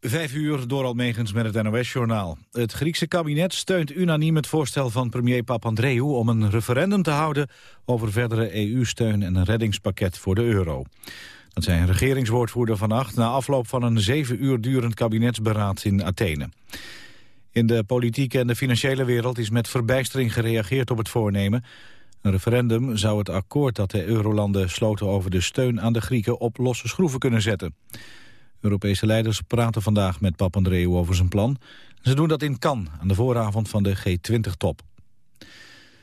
Vijf uur door Almegens met het NOS-journaal. Het Griekse kabinet steunt unaniem het voorstel van premier Papandreou... om een referendum te houden over verdere EU-steun en een reddingspakket voor de euro. Dat zei een regeringswoordvoerder vannacht... na afloop van een zeven uur durend kabinetsberaad in Athene. In de politieke en de financiële wereld is met verbijstering gereageerd op het voornemen. Een referendum zou het akkoord dat de eurolanden sloten over de steun aan de Grieken op losse schroeven kunnen zetten. Europese leiders praten vandaag met Papandreou over zijn plan. Ze doen dat in Cannes, aan de vooravond van de G20-top.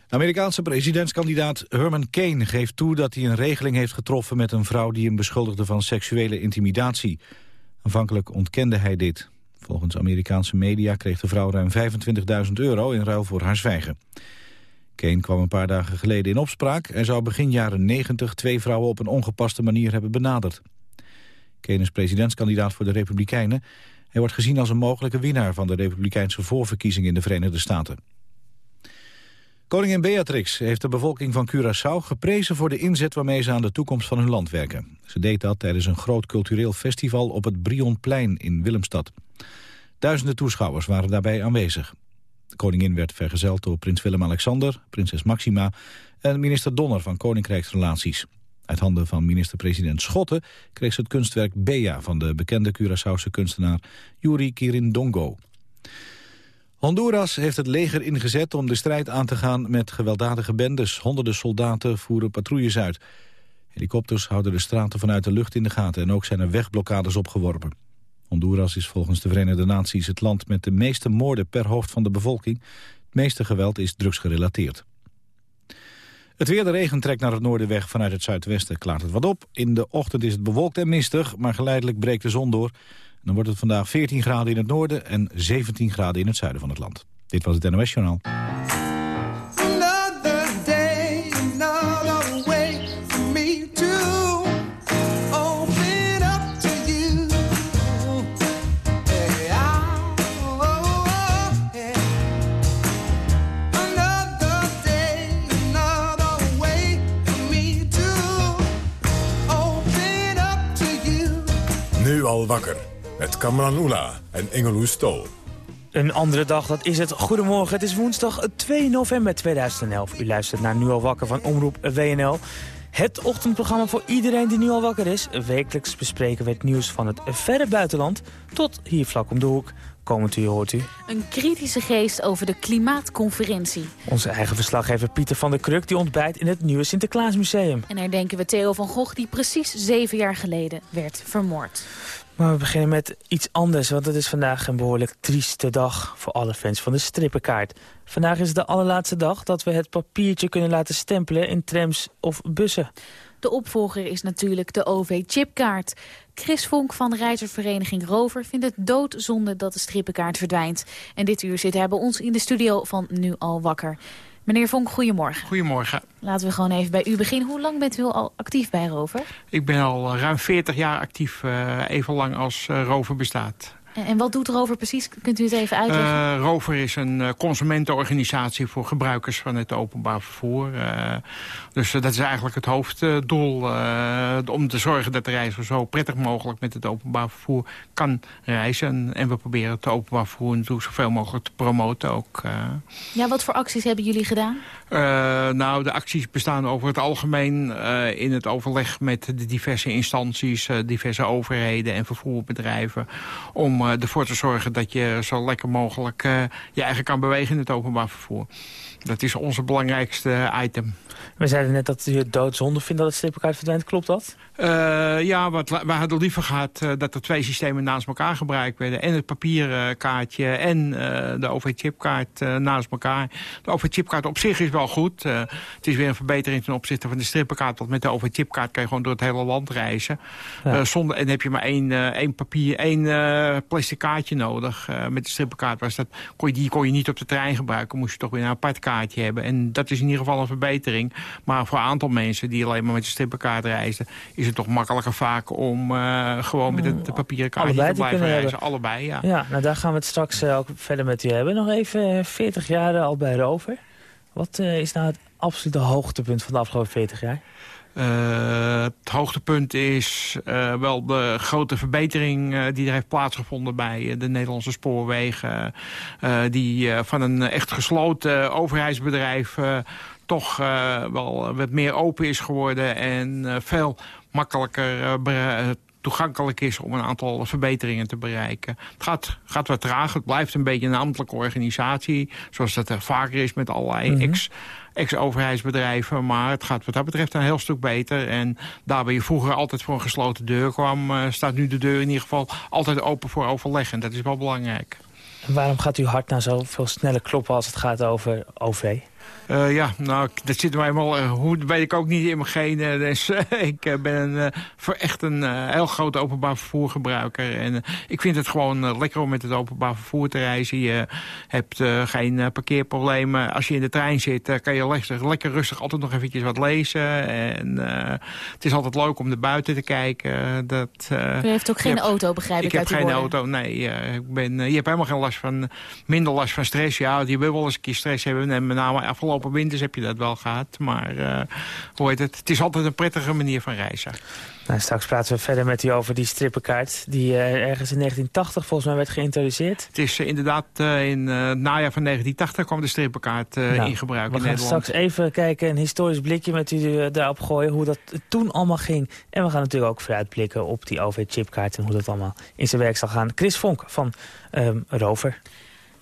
De Amerikaanse presidentskandidaat Herman Kane geeft toe dat hij een regeling heeft getroffen met een vrouw die hem beschuldigde van seksuele intimidatie. Aanvankelijk ontkende hij dit. Volgens Amerikaanse media kreeg de vrouw ruim 25.000 euro in ruil voor haar zwijgen. Kane kwam een paar dagen geleden in opspraak en zou begin jaren 90 twee vrouwen op een ongepaste manier hebben benaderd. Kane presidentskandidaat voor de Republikeinen. Hij wordt gezien als een mogelijke winnaar van de Republikeinse voorverkiezing in de Verenigde Staten. Koningin Beatrix heeft de bevolking van Curaçao geprezen voor de inzet waarmee ze aan de toekomst van hun land werken. Ze deed dat tijdens een groot cultureel festival op het Brionplein in Willemstad. Duizenden toeschouwers waren daarbij aanwezig. De koningin werd vergezeld door prins Willem-Alexander, prinses Maxima en minister Donner van Koninkrijksrelaties. Uit handen van minister-president Schotten kreeg ze het kunstwerk Bea... van de bekende Curaçaose kunstenaar Yuri Kirindongo. Honduras heeft het leger ingezet om de strijd aan te gaan met gewelddadige bendes. Honderden soldaten voeren patrouilles uit. Helikopters houden de straten vanuit de lucht in de gaten... en ook zijn er wegblokkades opgeworpen. Honduras is volgens de Verenigde Naties het land met de meeste moorden per hoofd van de bevolking. Het meeste geweld is drugsgerelateerd. Het weer, de regen trekt naar het noorden weg. Vanuit het zuidwesten klaart het wat op. In de ochtend is het bewolkt en mistig, maar geleidelijk breekt de zon door. dan wordt het vandaag 14 graden in het noorden en 17 graden in het zuiden van het land. Dit was het NOS Journaal. Al wakker. Met Kamran Oela en Engeloes Stol. Een andere dag, dat is het. Goedemorgen, het is woensdag 2 november 2011. U luistert naar Nu al wakker van Omroep WNL. Het ochtendprogramma voor iedereen die nu al wakker is. Wekelijks bespreken we het nieuws van het verre buitenland... tot hier vlak om de hoek. Komend u hoort u. Een kritische geest over de klimaatconferentie. Onze eigen verslaggever Pieter van der Kruk die ontbijt in het nieuwe Sinterklaasmuseum. En herdenken we Theo van Gogh die precies zeven jaar geleden werd vermoord. Maar we beginnen met iets anders, want het is vandaag een behoorlijk trieste dag voor alle fans van de strippenkaart. Vandaag is de allerlaatste dag dat we het papiertje kunnen laten stempelen in trams of bussen. De opvolger is natuurlijk de OV-chipkaart. Chris Vonk van de reizigersvereniging Rover vindt het doodzonde dat de strippenkaart verdwijnt. En dit uur zit hij bij ons in de studio van Nu Al Wakker. Meneer Vonk, goedemorgen. Goedemorgen. Laten we gewoon even bij u beginnen. Hoe lang bent u al actief bij Rover? Ik ben al ruim 40 jaar actief, uh, even lang als uh, Rover bestaat. En wat doet Rover precies? Kunt u het even uitleggen? Uh, Rover is een consumentenorganisatie voor gebruikers van het openbaar vervoer. Uh, dus dat is eigenlijk het hoofddoel. om te zorgen dat de reiziger zo prettig mogelijk met het openbaar vervoer kan reizen. En we proberen het openbaar vervoer natuurlijk zoveel mogelijk te promoten ook. Ja, wat voor acties hebben jullie gedaan? nou, de acties bestaan over het algemeen in het overleg met de diverse instanties, diverse overheden en vervoerbedrijven. Om uh, ervoor te zorgen dat je zo lekker mogelijk uh, je eigen kan bewegen in het openbaar vervoer. Dat is onze belangrijkste item. We zeiden net dat u het doodzonde vindt dat het strippenkaart verdwijnt. Klopt dat? Uh, ja, wat, we hadden liever gehad uh, dat er twee systemen naast elkaar gebruikt werden. En het papierkaartje en uh, de OV-chipkaart naast elkaar. De OV-chipkaart op zich is wel goed. het is weer een verbetering ten opzichte van de strippenkaart. Want met de OV-chipkaart kan je gewoon door het hele land reizen. Ja. zonder, en heb je maar één, één papier, één plastic kaartje nodig. met de strippenkaart was dat, kon je, die kon je niet op de trein gebruiken. Moest je toch weer een apart kaartje hebben. En dat is in ieder geval een verbetering. Maar voor een aantal mensen die alleen maar met de strippenkaart reizen... is het toch makkelijker vaak om uh, gewoon met de, de papieren kaartje te blijven reizen. Hebben. Allebei, ja. Ja, nou daar gaan we het straks uh, ook verder met u hebben. Nog even 40 jaar al bij Rover. Wat uh, is nou het absolute hoogtepunt van de afgelopen 40 jaar? Uh, het hoogtepunt is uh, wel de grote verbetering uh, die er heeft plaatsgevonden bij de Nederlandse spoorwegen. die van een echt gesloten overheidsbedrijf toch wel wat meer open is geworden en veel makkelijker toegankelijk is om een aantal verbeteringen te bereiken. Het gaat, gaat wat traag, het blijft een beetje een ambtelijke organisatie... zoals dat er vaker is met allerlei mm ex ex-overheidsbedrijven. Maar het gaat wat dat betreft een heel stuk beter. En daar waar je vroeger altijd voor een gesloten deur kwam... Uh, staat nu de deur in ieder geval altijd open voor overleg. En dat is wel belangrijk. En waarom gaat uw hart nou zoveel sneller kloppen als het gaat over OV? Uh, ja, nou, dat zit mij wel. Uh, hoe weet ik ook niet in mijn genen. Dus uh, ik ben een, voor echt een heel groot openbaar vervoergebruiker. En ik vind het gewoon lekker om met het openbaar vervoer te reizen. Je hebt geen parkeerproblemen. Als je in de trein zit, kan je lekker, lekker rustig altijd nog eventjes wat lezen. En het is altijd leuk om naar buiten te kijken. Dat, U heeft ook geen auto, begrijp ik Ik heb geen auto, nee. ik ben, je hebt helemaal geen last van, minder last van stress. Ja, je wil wel eens een keer stress hebben. En met name afgelopen afgelopen winters heb je dat wel gehad. Maar uh, hoe heet het? Het is altijd een prettige manier van reizen. Nou, straks praten we verder met u over die strippenkaart... die uh, ergens in 1980 volgens mij werd geïntroduceerd. Het is uh, inderdaad uh, in het najaar van 1980 kwam de strippenkaart nou, in gebruik in Nederland. We gaan straks even kijken, een historisch blikje met u daarop gooien... hoe dat toen allemaal ging. En we gaan natuurlijk ook vooruitblikken op die OV-chipkaart... en hoe dat allemaal in zijn werk zal gaan. Chris Vonk van um, Rover.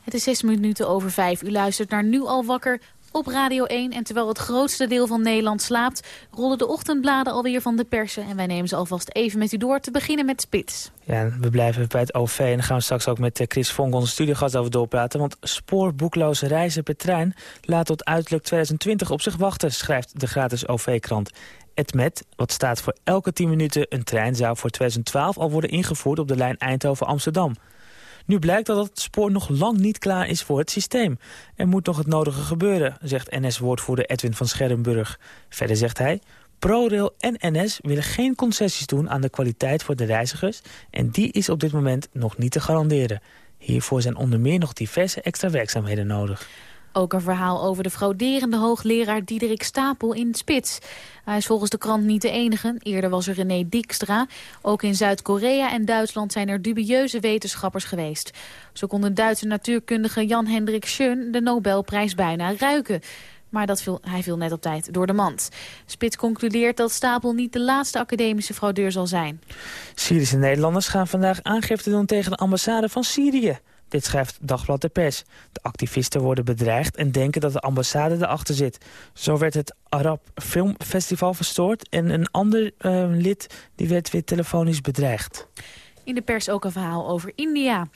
Het is zes minuten over vijf. U luistert naar Nu al wakker op Radio 1. En terwijl het grootste deel van Nederland slaapt... rollen de ochtendbladen alweer van de persen. En wij nemen ze alvast even met u door. Te beginnen met Spits. Ja, we blijven bij het OV. En gaan we straks ook met eh, Chris Vonk, onze studiogast, over doorpraten. Want spoorboekloze reizen per trein laat tot uiterlijk 2020 op zich wachten... schrijft de gratis OV-krant. Het met, wat staat voor elke 10 minuten een trein... zou voor 2012 al worden ingevoerd op de lijn Eindhoven-Amsterdam. Nu blijkt dat het spoor nog lang niet klaar is voor het systeem. Er moet nog het nodige gebeuren, zegt NS-woordvoerder Edwin van Scherrenburg. Verder zegt hij... ProRail en NS willen geen concessies doen aan de kwaliteit voor de reizigers... en die is op dit moment nog niet te garanderen. Hiervoor zijn onder meer nog diverse extra werkzaamheden nodig. Ook een verhaal over de frauderende hoogleraar Diederik Stapel in Spits. Hij is volgens de krant niet de enige. Eerder was er René Dijkstra. Ook in Zuid-Korea en Duitsland zijn er dubieuze wetenschappers geweest. Zo kon de Duitse natuurkundige Jan-Hendrik Schön de Nobelprijs bijna ruiken. Maar dat viel, hij viel net op tijd door de mand. Spits concludeert dat Stapel niet de laatste academische fraudeur zal zijn. Syrische Nederlanders gaan vandaag aangifte doen tegen de ambassade van Syrië. Dit schrijft Dagblad de Pers. De activisten worden bedreigd en denken dat de ambassade erachter zit. Zo werd het Arab Filmfestival verstoord... en een ander uh, lid die werd weer telefonisch bedreigd. In de pers ook een verhaal over India.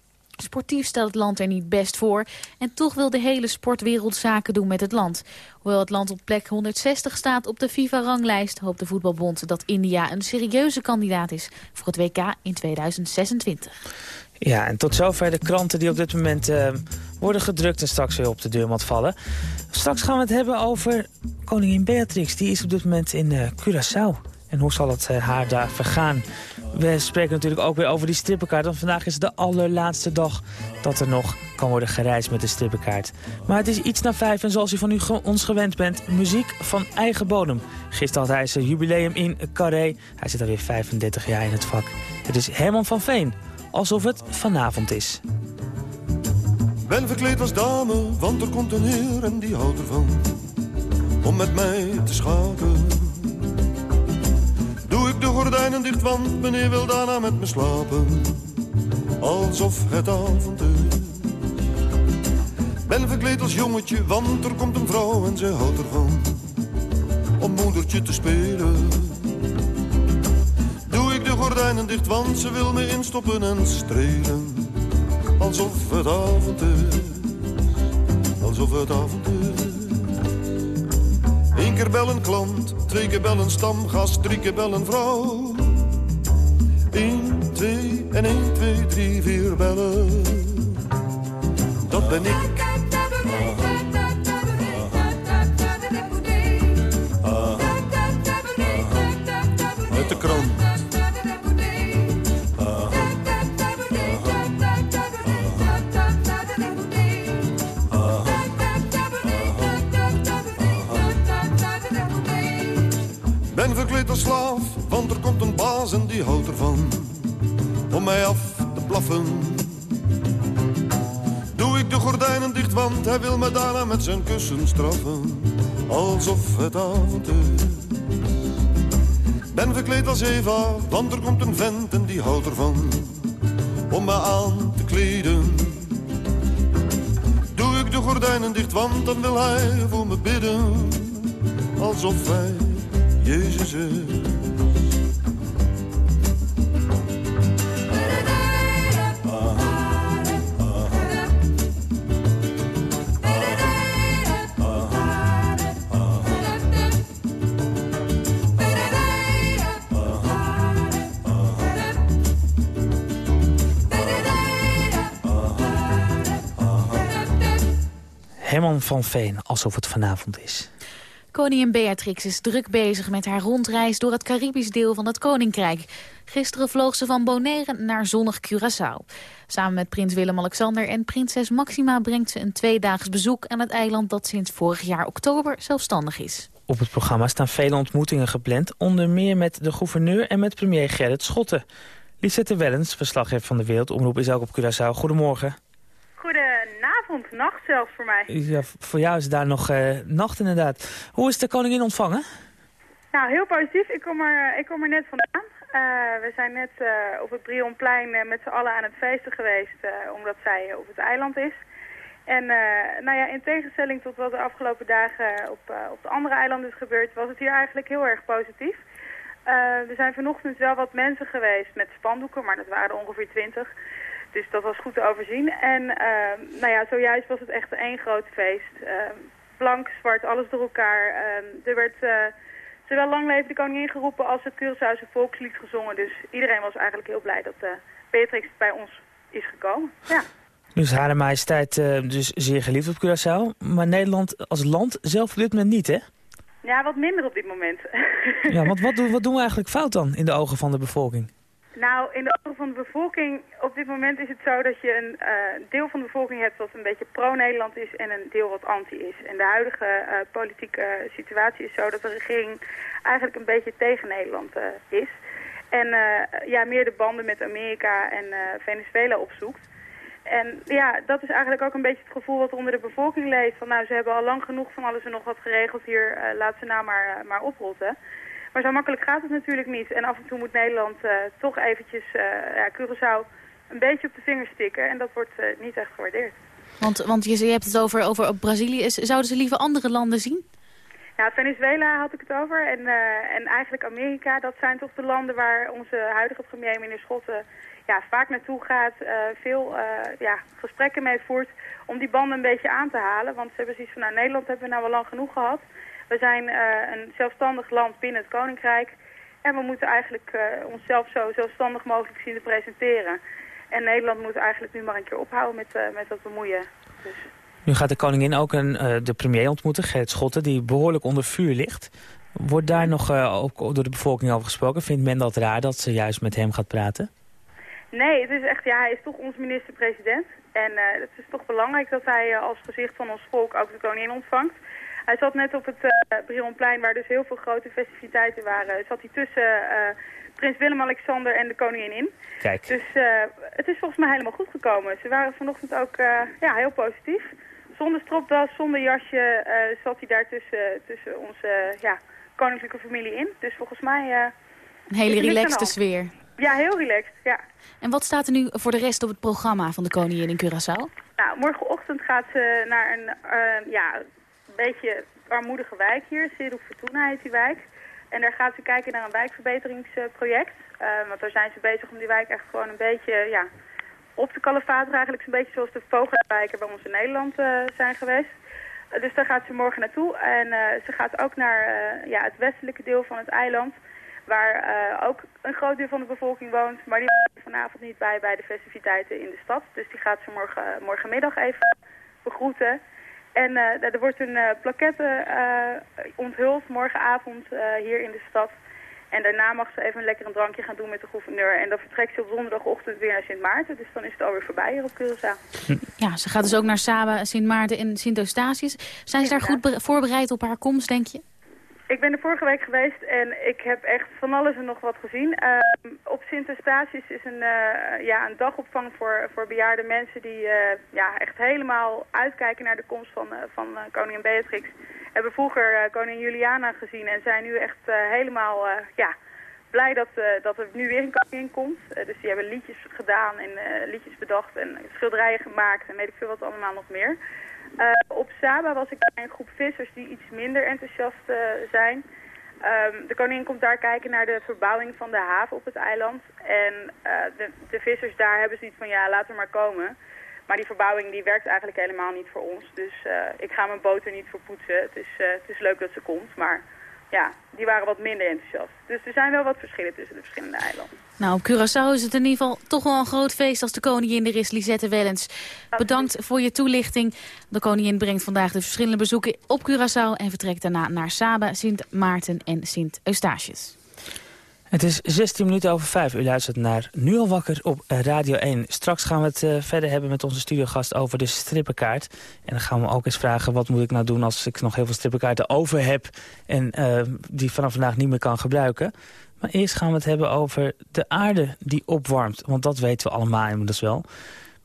Sportief stelt het land er niet best voor. En toch wil de hele sportwereld zaken doen met het land. Hoewel het land op plek 160 staat op de FIFA-ranglijst... hoopt de voetbalbond dat India een serieuze kandidaat is... voor het WK in 2026. Ja, en tot zover de kranten die op dit moment uh, worden gedrukt... en straks weer op de deurmat vallen. Straks gaan we het hebben over koningin Beatrix. Die is op dit moment in uh, Curaçao. En hoe zal het uh, haar daar vergaan? We spreken natuurlijk ook weer over die strippenkaart. Want vandaag is de allerlaatste dag dat er nog kan worden gereisd met de strippenkaart. Maar het is iets na vijf en zoals u van u ons gewend bent... muziek van eigen bodem. Gisteren had hij zijn jubileum in Carré. Hij zit alweer 35 jaar in het vak. Het is Herman van Veen alsof het vanavond is. Ben verkleed als dame, want er komt een heer en die houdt ervan. Om met mij te schaken. Doe ik de gordijnen dicht, want meneer wil daarna met me slapen. Alsof het avond is. Ben verkleed als jongetje, want er komt een vrouw en ze houdt ervan. Om moedertje te spelen gordijnen dicht, want ze wil me instoppen en strelen. Alsof het avond is, alsof het avond is. Eén keer bellen klant, twee keer bellen stamgast, drie keer bellen vrouw. Eén, twee en één, twee, drie, vier bellen. Dat ben ik. Met de krant die houdt ervan om mij af te blaffen. Doe ik de gordijnen dicht, want hij wil me daarna met zijn kussen straffen. Alsof het avond is. Ben verkleed als Eva, want er komt een vent en die houdt ervan om me aan te kleden. Doe ik de gordijnen dicht, want dan wil hij voor me bidden. Alsof hij Jezus van Veen, alsof het vanavond is. Koningin Beatrix is druk bezig met haar rondreis door het Caribisch deel van het Koninkrijk. Gisteren vloog ze van Bonaire naar zonnig Curaçao. Samen met prins Willem-Alexander en prinses Maxima brengt ze een tweedaags bezoek aan het eiland dat sinds vorig jaar oktober zelfstandig is. Op het programma staan vele ontmoetingen gepland, onder meer met de gouverneur en met premier Gerrit Schotten. Lisette Wellens, verslaggever van de Wereldomroep, is ook op Curaçao. Goedemorgen. Goedenavond, nacht zelfs voor mij. Ja, voor jou is het daar nog uh, nacht inderdaad. Hoe is de koningin ontvangen? Nou, heel positief. Ik kom er, ik kom er net vandaan. Uh, we zijn net uh, op het Brionplein met z'n allen aan het feesten geweest, omdat zij op het eiland is. En nou ja, in tegenstelling tot wat de afgelopen dagen op, op de andere eilanden is gebeurd, was het hier eigenlijk heel erg positief. er zijn vanochtend wel wat mensen geweest met spandoeken, maar dat waren er ongeveer twintig. Dus dat was goed te overzien. En uh, nou ja, zojuist was het echt één groot feest. Uh, blank, zwart, alles door elkaar. Uh, er werd uh, zowel lang leven de koningin geroepen als het Curaçaose volkslied gezongen. Dus iedereen was eigenlijk heel blij dat uh, Beatrix bij ons is gekomen. Ja. Dus Hare Majesteit dus zeer geliefd op Curaçao. Maar Nederland als land zelf op dit moment niet, hè? Ja, wat minder op dit moment. ja, want wat doen, wat doen we eigenlijk fout dan in de ogen van de bevolking? Nou, in de ogen van de bevolking, op dit moment is het zo dat je een uh, deel van de bevolking hebt wat een beetje pro-Nederland is en een deel wat anti is. En de huidige uh, politieke situatie is zo dat de regering eigenlijk een beetje tegen Nederland uh, is. En ja, meer de banden met Amerika en Venezuela opzoekt. En ja, dat is eigenlijk ook een beetje het gevoel wat onder de bevolking leeft. Van nou, ze hebben al lang genoeg van alles en nog wat geregeld hier, laat ze nou maar, maar oprotten. Maar zo makkelijk gaat het natuurlijk niet. En af en toe moet Nederland uh, toch eventjes uh, ja, Curaçao een beetje op de vingers stikken. En dat wordt uh, niet echt gewaardeerd. Want, want je, je hebt het over, over Brazilië. Zouden ze liever andere landen zien? Ja, Venezuela had ik het over. En, en eigenlijk Amerika. Dat zijn toch de landen waar onze huidige premier, meneer Schotten, ja, vaak naartoe gaat. veel ja, gesprekken mee voert om die banden een beetje aan te halen. Want ze hebben zoiets van, nou, Nederland hebben we nou wel lang genoeg gehad. We zijn uh, een zelfstandig land binnen het Koninkrijk. En we moeten eigenlijk uh, onszelf zo zelfstandig mogelijk zien te presenteren. En Nederland moet eigenlijk nu maar een keer ophouden met, uh, met dat bemoeien. Dus. Nu gaat de koningin ook een, de premier ontmoeten, Gert Schotten, die behoorlijk onder vuur ligt. Wordt daar nog ook door de bevolking over gesproken? Vindt men dat raar dat ze juist met hem gaat praten? Nee, het is echt, ja, hij is toch onze minister-president. En het is toch belangrijk dat hij als gezicht van ons volk ook de koningin ontvangt. Hij zat net op het uh, Brionplein, waar dus heel veel grote festiviteiten waren. Zat hij tussen uh, prins Willem-Alexander en de koningin in. Kijk. Dus uh, het is volgens mij helemaal goed gekomen. Ze waren vanochtend ook ja, heel positief. Zonder stropdas, zonder jasje zat hij daar tussen, tussen onze ja, koninklijke familie in. Dus volgens mij... een hele relaxte sfeer. Ja, heel relaxed, ja. En wat staat er nu voor de rest op het programma van de koningin in Curaçao? Nou, morgenochtend gaat ze naar een ja, beetje armoedige wijk hier. Seru Fortuna heet die wijk. En daar gaat ze kijken naar een wijkverbeteringsproject. Uh, want daar zijn ze bezig om die wijk echt gewoon een beetje ja, op te kalefateren. Eigenlijk een beetje zoals de vogelwijken bij ons in Nederland uh, zijn geweest. Uh, dus daar gaat ze morgen naartoe. En ze gaat ook naar ja, het westelijke deel van het eiland. Waar ook een groot deel van de bevolking woont. Maar die is vanavond niet bij bij de festiviteiten in de stad. Dus die gaat ze morgen, morgenmiddag even begroeten. En uh, er wordt een uh, plaquette uh, onthuld morgenavond hier in de stad. En daarna mag ze even lekker een drankje gaan doen met de gouverneur. En dan vertrekt ze op donderdagochtend weer naar Sint Maarten. Dus dan is het alweer voorbij hier op Curaçao. Ja, ze gaat dus ook naar Saba, Sint Maarten en Sint Eustatius. Zijn ze daar goed voorbereid op haar komst, denk je? Ik ben er vorige week geweest en ik heb echt van alles en nog wat gezien. Uh, op Sint Eustatius is een, uh, ja, een dagopvang voor, voor bejaarde mensen die uh, ja, echt helemaal uitkijken naar de komst van, van koningin Beatrix. Hebben vroeger koningin Juliana gezien en zijn nu echt helemaal ja, blij dat, dat er nu weer een koningin komt. dus die hebben liedjes gedaan en liedjes bedacht en schilderijen gemaakt en weet ik veel wat allemaal nog meer. Uh, op Saba was ik bij een groep vissers die iets minder enthousiast uh, zijn. Um, de koningin komt daar kijken naar de verbouwing van de haven op het eiland. En uh, de, de, vissers daar hebben zoiets van, ja, laat er maar komen. Maar die verbouwing die werkt eigenlijk helemaal niet voor ons. Dus ik ga mijn boot er niet voor poetsen. Het is, het is leuk dat ze komt, maar ja, die waren wat minder enthousiast. Dus er zijn wel wat verschillen tussen de verschillende eilanden. Nou, op Curaçao is het in ieder geval toch wel een groot feest als de koningin er is, Lisette Wellens. Bedankt voor je toelichting. De koningin brengt vandaag de verschillende bezoeken op Curaçao... en vertrekt daarna naar Saba, Sint Maarten en Sint Eustatius. Het is 16 minuten over 5. U luistert naar Nu al wakker op Radio 1. Straks gaan we het uh, verder hebben met onze studiogast over de strippenkaart. En dan gaan we ook eens vragen wat moet ik nou doen als ik nog heel veel strippenkaarten over heb... en uh, die vanaf vandaag niet meer kan gebruiken. Maar eerst gaan we het hebben over de aarde die opwarmt. Want dat weten we allemaal inmiddels wel.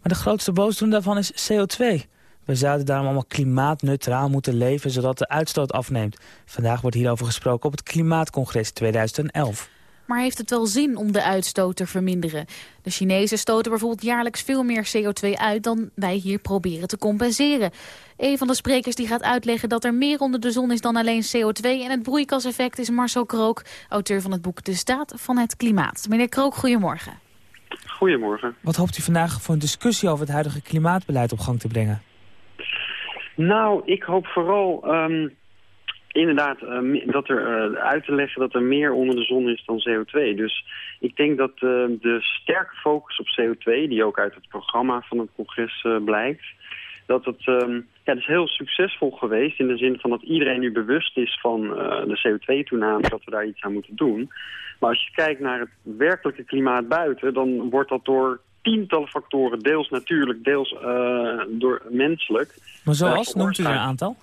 Maar de grootste boosdoener daarvan is CO2. We zouden daarom allemaal klimaatneutraal moeten leven... zodat de uitstoot afneemt. Vandaag wordt hierover gesproken op het Klimaatcongres 2011. Maar heeft het wel zin om de uitstoot te verminderen? De Chinezen stoten bijvoorbeeld jaarlijks veel meer CO2 uit... dan wij hier proberen te compenseren. Een van de sprekers die gaat uitleggen dat er meer onder de zon is dan alleen CO2... en het broeikaseffect is Marcel Krook, auteur van het boek De Staat van het Klimaat. Meneer Krook, goedemorgen. Goedemorgen. Wat hoopt u vandaag voor een discussie over het huidige klimaatbeleid op gang te brengen? Nou, ik hoop vooral... Um inderdaad uh, dat er uh, uit te leggen dat er meer onder de zon is dan CO2. Dus ik denk dat uh, de sterke focus op CO2, die ook uit het programma van het congres blijkt, dat het, um, ja, is heel succesvol geweest in de zin van dat iedereen nu bewust is van de CO2-toename, dat we daar iets aan moeten doen. Maar als je kijkt naar het werkelijke klimaat buiten, dan wordt dat door tientallen factoren, deels natuurlijk, deels door menselijk. Maar zoals, noemt u er een aantal?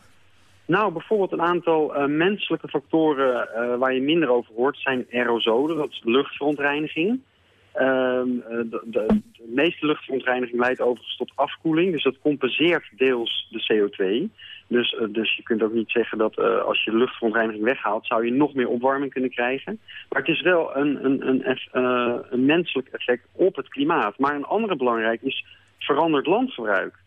Nou, bijvoorbeeld een aantal uh, menselijke factoren uh, waar je minder over hoort zijn aerosolen, dat is luchtverontreiniging. Uh, de, de, de, meeste luchtverontreiniging leidt overigens tot afkoeling, dus dat compenseert deels de CO2. Dus, dus je kunt ook niet zeggen dat als je luchtverontreiniging weghaalt, zou je nog meer opwarming kunnen krijgen. Maar het is wel een, een, een, een menselijk effect op het klimaat. Maar een andere belangrijk is veranderd landgebruik.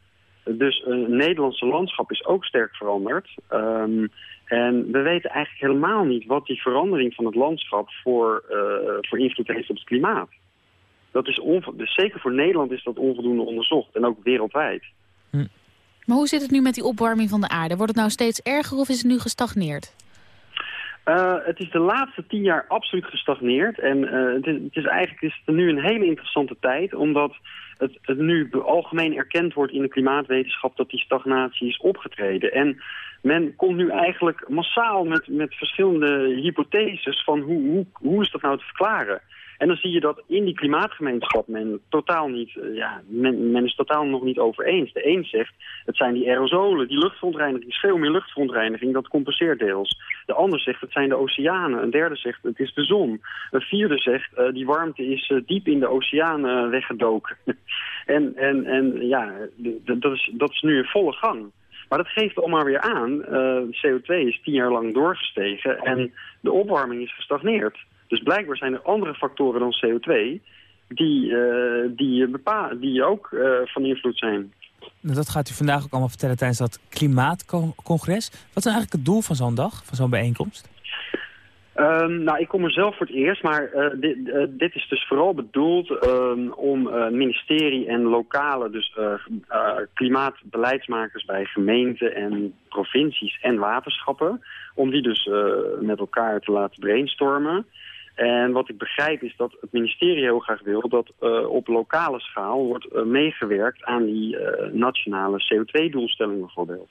Dus het Nederlandse landschap is ook sterk veranderd. Um, en we weten eigenlijk helemaal niet wat die verandering van het landschap voor, uh, voor invloed heeft op het klimaat. Dat is dus zeker voor Nederland is dat onvoldoende onderzocht en ook wereldwijd. Hm. Maar hoe zit het nu met die opwarming van de aarde? Wordt het nou steeds erger of is het nu gestagneerd? Uh, het is de laatste tien jaar absoluut gestagneerd. En uh, het, is, het is eigenlijk is het nu een hele interessante tijd, omdat het, het nu algemeen erkend wordt in de klimaatwetenschap dat die stagnatie is opgetreden. En men komt nu eigenlijk massaal met, met verschillende hypotheses van hoe, hoe, hoe is dat nou te verklaren. En dan zie je dat in die klimaatgemeenschap men totaal niet, eh, ja, men, is totaal nog niet over eens. De een zegt, het zijn die aerosolen, die luchtverontreiniging, veel meer luchtverontreiniging, dat compenseert deels. De ander zegt, het zijn de oceanen. Een derde zegt, het is de zon. Een vierde zegt, uh, die warmte is uh, diep in de oceanen weggedoken. en, en, en ja, dat is, dat is nu in volle gang. Maar dat geeft allemaal weer aan, uh, CO2 is tien jaar lang doorgestegen en de opwarming is gestagneerd. Dus blijkbaar zijn er andere factoren dan CO2 die, uh, die, bepa die ook uh, van invloed zijn. Nou, dat gaat u vandaag ook allemaal vertellen tijdens dat klimaatcongres. Wat is eigenlijk het doel van zo'n dag, van zo'n bijeenkomst? Um, nou, ik kom er zelf voor het eerst, maar uh, dit, uh, dit, is dus vooral bedoeld um, om uh, ministerie en lokale, dus klimaatbeleidsmakers bij gemeenten en provincies en waterschappen, om die dus met elkaar te laten brainstormen. En wat ik begrijp is dat het ministerie heel graag wil dat uh, op lokale schaal wordt uh, meegewerkt aan die uh, nationale CO2-doelstelling bijvoorbeeld.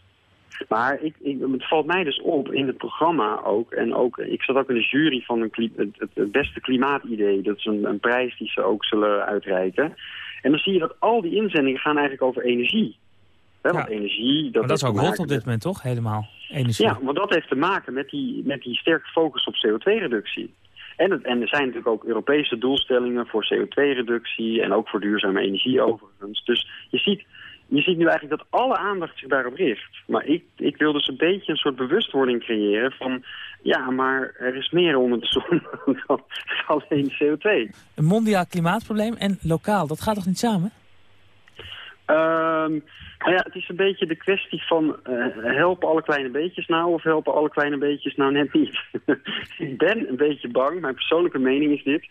Maar ik, ik, het valt mij dus op in het programma ook. En ook, ik zat ook in de jury van een het, het, beste klimaatidee. Dat is een, een prijs die ze ook zullen uitreiken. En dan zie je dat al die inzendingen gaan eigenlijk over energie. Hè, Ja. Want energie... Dat maar dat is ook hot op dit moment, toch? Helemaal. Energie. Ja, want dat heeft te maken met die, met die sterke focus op CO2-reductie. En, het, en er zijn natuurlijk ook Europese doelstellingen voor CO2-reductie en ook voor duurzame energie overigens. Dus je ziet, je ziet nu eigenlijk dat alle aandacht zich daarop richt. Maar ik, ik wil dus een beetje een soort bewustwording creëren van... ja, maar er is meer onder de zon dan alleen CO2. Een mondiaal klimaatprobleem en lokaal, dat gaat toch niet samen? Ehm, nou ja, het is een beetje de kwestie van eh, helpen alle kleine beetjes nou of helpen alle kleine beetjes nou net niet. ik ben een beetje bang, mijn persoonlijke mening is dit,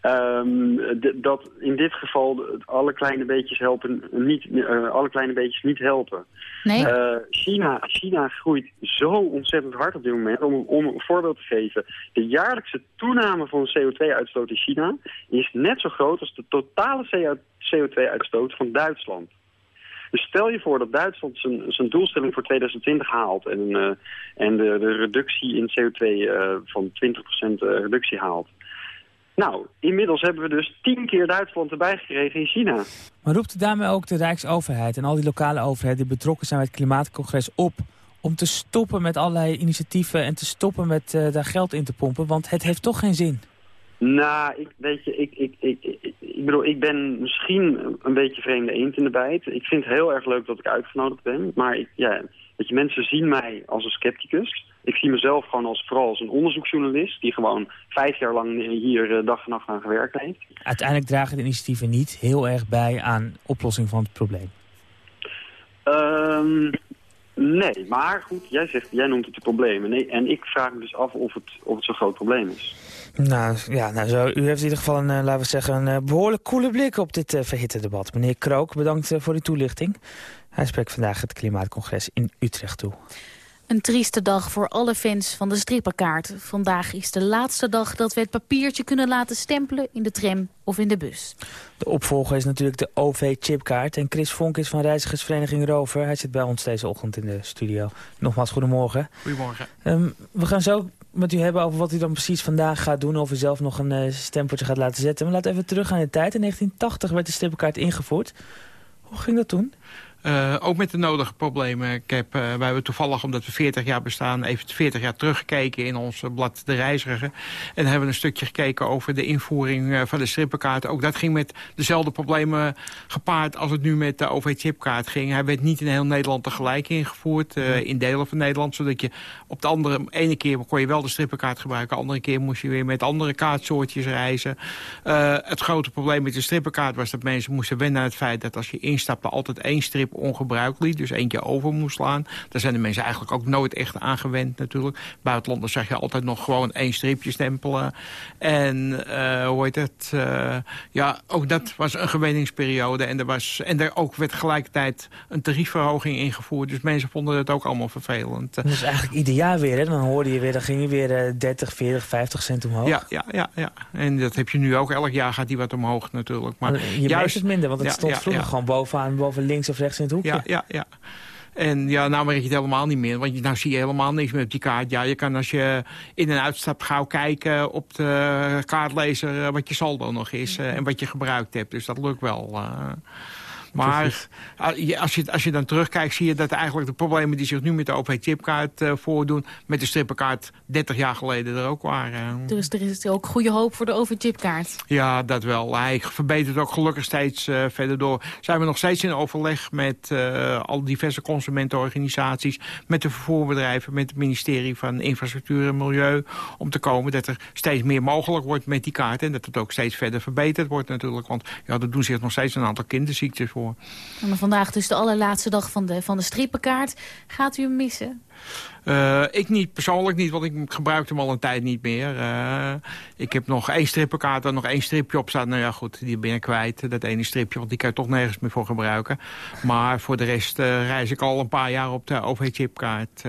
ehm, dat in dit geval alle kleine beetjes helpen niet, eh, alle kleine beetjes niet helpen. Nee? Eh, China, China groeit zo ontzettend hard op dit moment. Om, om een voorbeeld te geven. De jaarlijkse toename van CO2-uitstoot in China is net zo groot als de totale CO2-uitstoot van Duitsland. Dus stel je voor dat Duitsland zijn, zijn doelstelling voor 2020 haalt en, eh, en de, de reductie in CO2 eh, van 20% reductie haalt. Nou, inmiddels hebben we dus tien keer Duitsland erbij gekregen in China. Maar roept daarmee ook de Rijksoverheid en al die lokale overheden die betrokken zijn bij het Klimaatcongres op om te stoppen met allerlei initiatieven en te stoppen met eh, daar geld in te pompen? Want het heeft toch geen zin. Nou, ik, weet je, ik, ik, ik, ik, ik bedoel, ik ben misschien een beetje vreemde eend in de bijt. Ik vind het heel erg leuk dat ik uitgenodigd ben. Maar ik, ja, weet je, mensen zien mij als een scepticus. Ik zie mezelf gewoon als, vooral als een onderzoeksjournalist... die gewoon vijf jaar lang hier eh, dag en nacht aan gewerkt heeft. Uiteindelijk dragen de initiatieven niet heel erg bij aan oplossing van het probleem. Ehm, nee, maar goed, jij, zegt, jij noemt het een probleem. En ik, en ik vraag me dus af of het, of het zo'n groot probleem is. Nou, ja, nou zo, u heeft in ieder geval een, eh, laten we zeggen, een eh, behoorlijk koele blik op dit eh, verhitte debat. Meneer Krook, bedankt voor uw toelichting. Hij spreekt vandaag het Klimaatcongres in Utrecht toe. Een trieste dag voor alle fans van de strippenkaart. Vandaag is de laatste dag dat we het papiertje kunnen laten stempelen in de tram of in de bus. De opvolger is natuurlijk de OV-chipkaart. En Chris Vonk is van reizigersvereniging Rover. Hij zit bij ons deze ochtend in de studio. Nogmaals, goedemorgen. Goedemorgen. Ehm, we gaan zo met u hebben over wat u dan precies vandaag gaat doen. Of u zelf nog een stempeltje gaat laten zetten. Maar laten we even teruggaan in de tijd. In 1980 werd de strippenkaart ingevoerd. Hoe ging dat toen? Uh, ook met de nodige problemen. Ik heb, uh, wij hebben toevallig, omdat we 40 jaar bestaan... even 40 jaar teruggekeken in ons blad De Reiziger. En hebben we een stukje gekeken over de invoering uh, van de strippenkaart. Ook dat ging met dezelfde problemen gepaard als het nu met de OV-chipkaart ging. Hij werd niet in heel Nederland tegelijk ingevoerd. in delen van Nederland. Zodat je op de andere... ene keer kon je wel de strippenkaart gebruiken. De andere keer moest je weer met andere kaartsoortjes reizen. het grote probleem met de strippenkaart was dat mensen moesten wennen aan het feit... dat als je instapte altijd één strip ongebruikelijk, dus eentje over moest slaan. Daar zijn de mensen eigenlijk ook nooit echt aan gewend natuurlijk. Buitenlanders zeg je altijd nog gewoon één stripje stempelen. En uh, hoe heet het? Uh, ja, ook dat was een gewenningsperiode. En er, was, en er ook werd gelijkertijd een tariefverhoging ingevoerd. Dus mensen vonden het ook allemaal vervelend. Dat is eigenlijk ieder jaar weer, hè? Dan hoorde je weer, dan ging je weer uh, 30, 40, 50 cent omhoog. Ja, ja, ja, ja. En dat heb je nu ook. Elk jaar gaat die wat omhoog natuurlijk. Maar je juist het minder, want het ja, stond vroeger ja. gewoon bovenaan, boven links of rechts in het hoekje. Ja, ja, ja. En ja, nou merk je het helemaal niet meer. Want nou zie je helemaal niks meer op die kaart. Ja, je kan als je in en uitstapt gauw kijken op de kaartlezer wat je saldo nog is. Uh, en wat je gebruikt hebt. Dus dat lukt wel. Maar als je, als je dan terugkijkt, zie je dat eigenlijk de problemen die zich nu met de OP-chipkaart uh, voordoen, met de strippenkaart 30 jaar geleden er ook waren. Dus er is ook goede hoop voor de OV-chipkaart? Ja, dat wel. Hij verbetert ook gelukkig steeds uh, verder door. Zijn we nog steeds in overleg met uh, al diverse consumentenorganisaties, met de vervoerbedrijven, met het ministerie van Infrastructuur en Milieu, om te komen dat er steeds meer mogelijk wordt met die kaart en dat het ook steeds verder verbeterd wordt natuurlijk. Want ja, er doen zich nog steeds een aantal kinderziektes voor. Maar vandaag dus de allerlaatste dag van de, van de strippenkaart. Gaat u hem missen? Uh, ik niet, persoonlijk niet, want ik gebruik hem al een tijd niet meer. Uh, ik heb nog één strippenkaart waar nog één stripje op staat. Nou ja, goed, die ben ik kwijt, dat ene stripje, want die kan je toch nergens meer voor gebruiken. Maar voor de rest uh, reis ik al een paar jaar op de OV-chipkaart.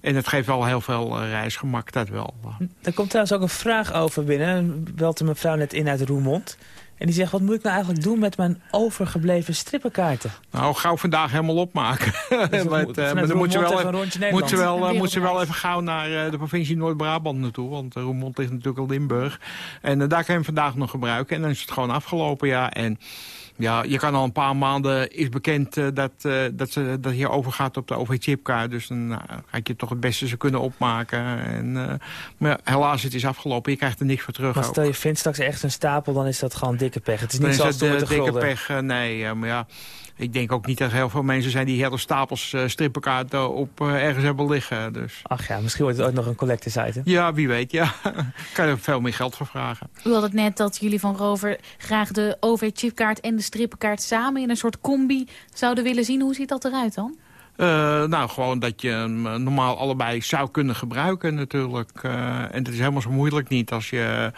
en het geeft wel heel veel reisgemak, dat wel. Er komt trouwens ook een vraag over binnen. Belt een mevrouw net in uit Roermond. En die zegt, wat moet ik nou eigenlijk doen met mijn overgebleven strippenkaarten? Nou, gauw vandaag helemaal opmaken. Dus maar, uh, maar dan moet ze wel, even, moet ze wel, uh, moet ze wel even gauw naar uh, de provincie Noord-Brabant naartoe. Want Roermond ligt natuurlijk al Limburg. En daar kan je hem vandaag nog gebruiken. En dan is het gewoon afgelopen, ja. En Ja, je kan al een paar maanden, is bekend uh, dat, uh, dat, ze, dat je overgaat op de OV-chipkaart. Dus dan uh, had je toch het beste ze kunnen opmaken. En, maar helaas, het is afgelopen. Je krijgt er niks voor terug. Maar stel je vindt straks echt een stapel, dan is dat gewoon dikke pech. Het is niet zoals de, de dikke pech, nee. maar ja, ik denk ook niet dat er heel veel mensen zijn die hele stapels uh, strippenkaarten op uh, ergens hebben liggen. Dus. Ach ja, misschien wordt het ooit nog een collectors item. Ja, wie weet, ja. kan je er veel meer geld voor vragen. U had het net dat jullie van Rover graag de OV-chipkaart en de strippenkaart samen in een soort combi zouden willen zien. Hoe ziet dat eruit dan? Uh, nou, gewoon dat je hem normaal allebei zou kunnen gebruiken natuurlijk. Uh, en het is helemaal zo moeilijk niet als je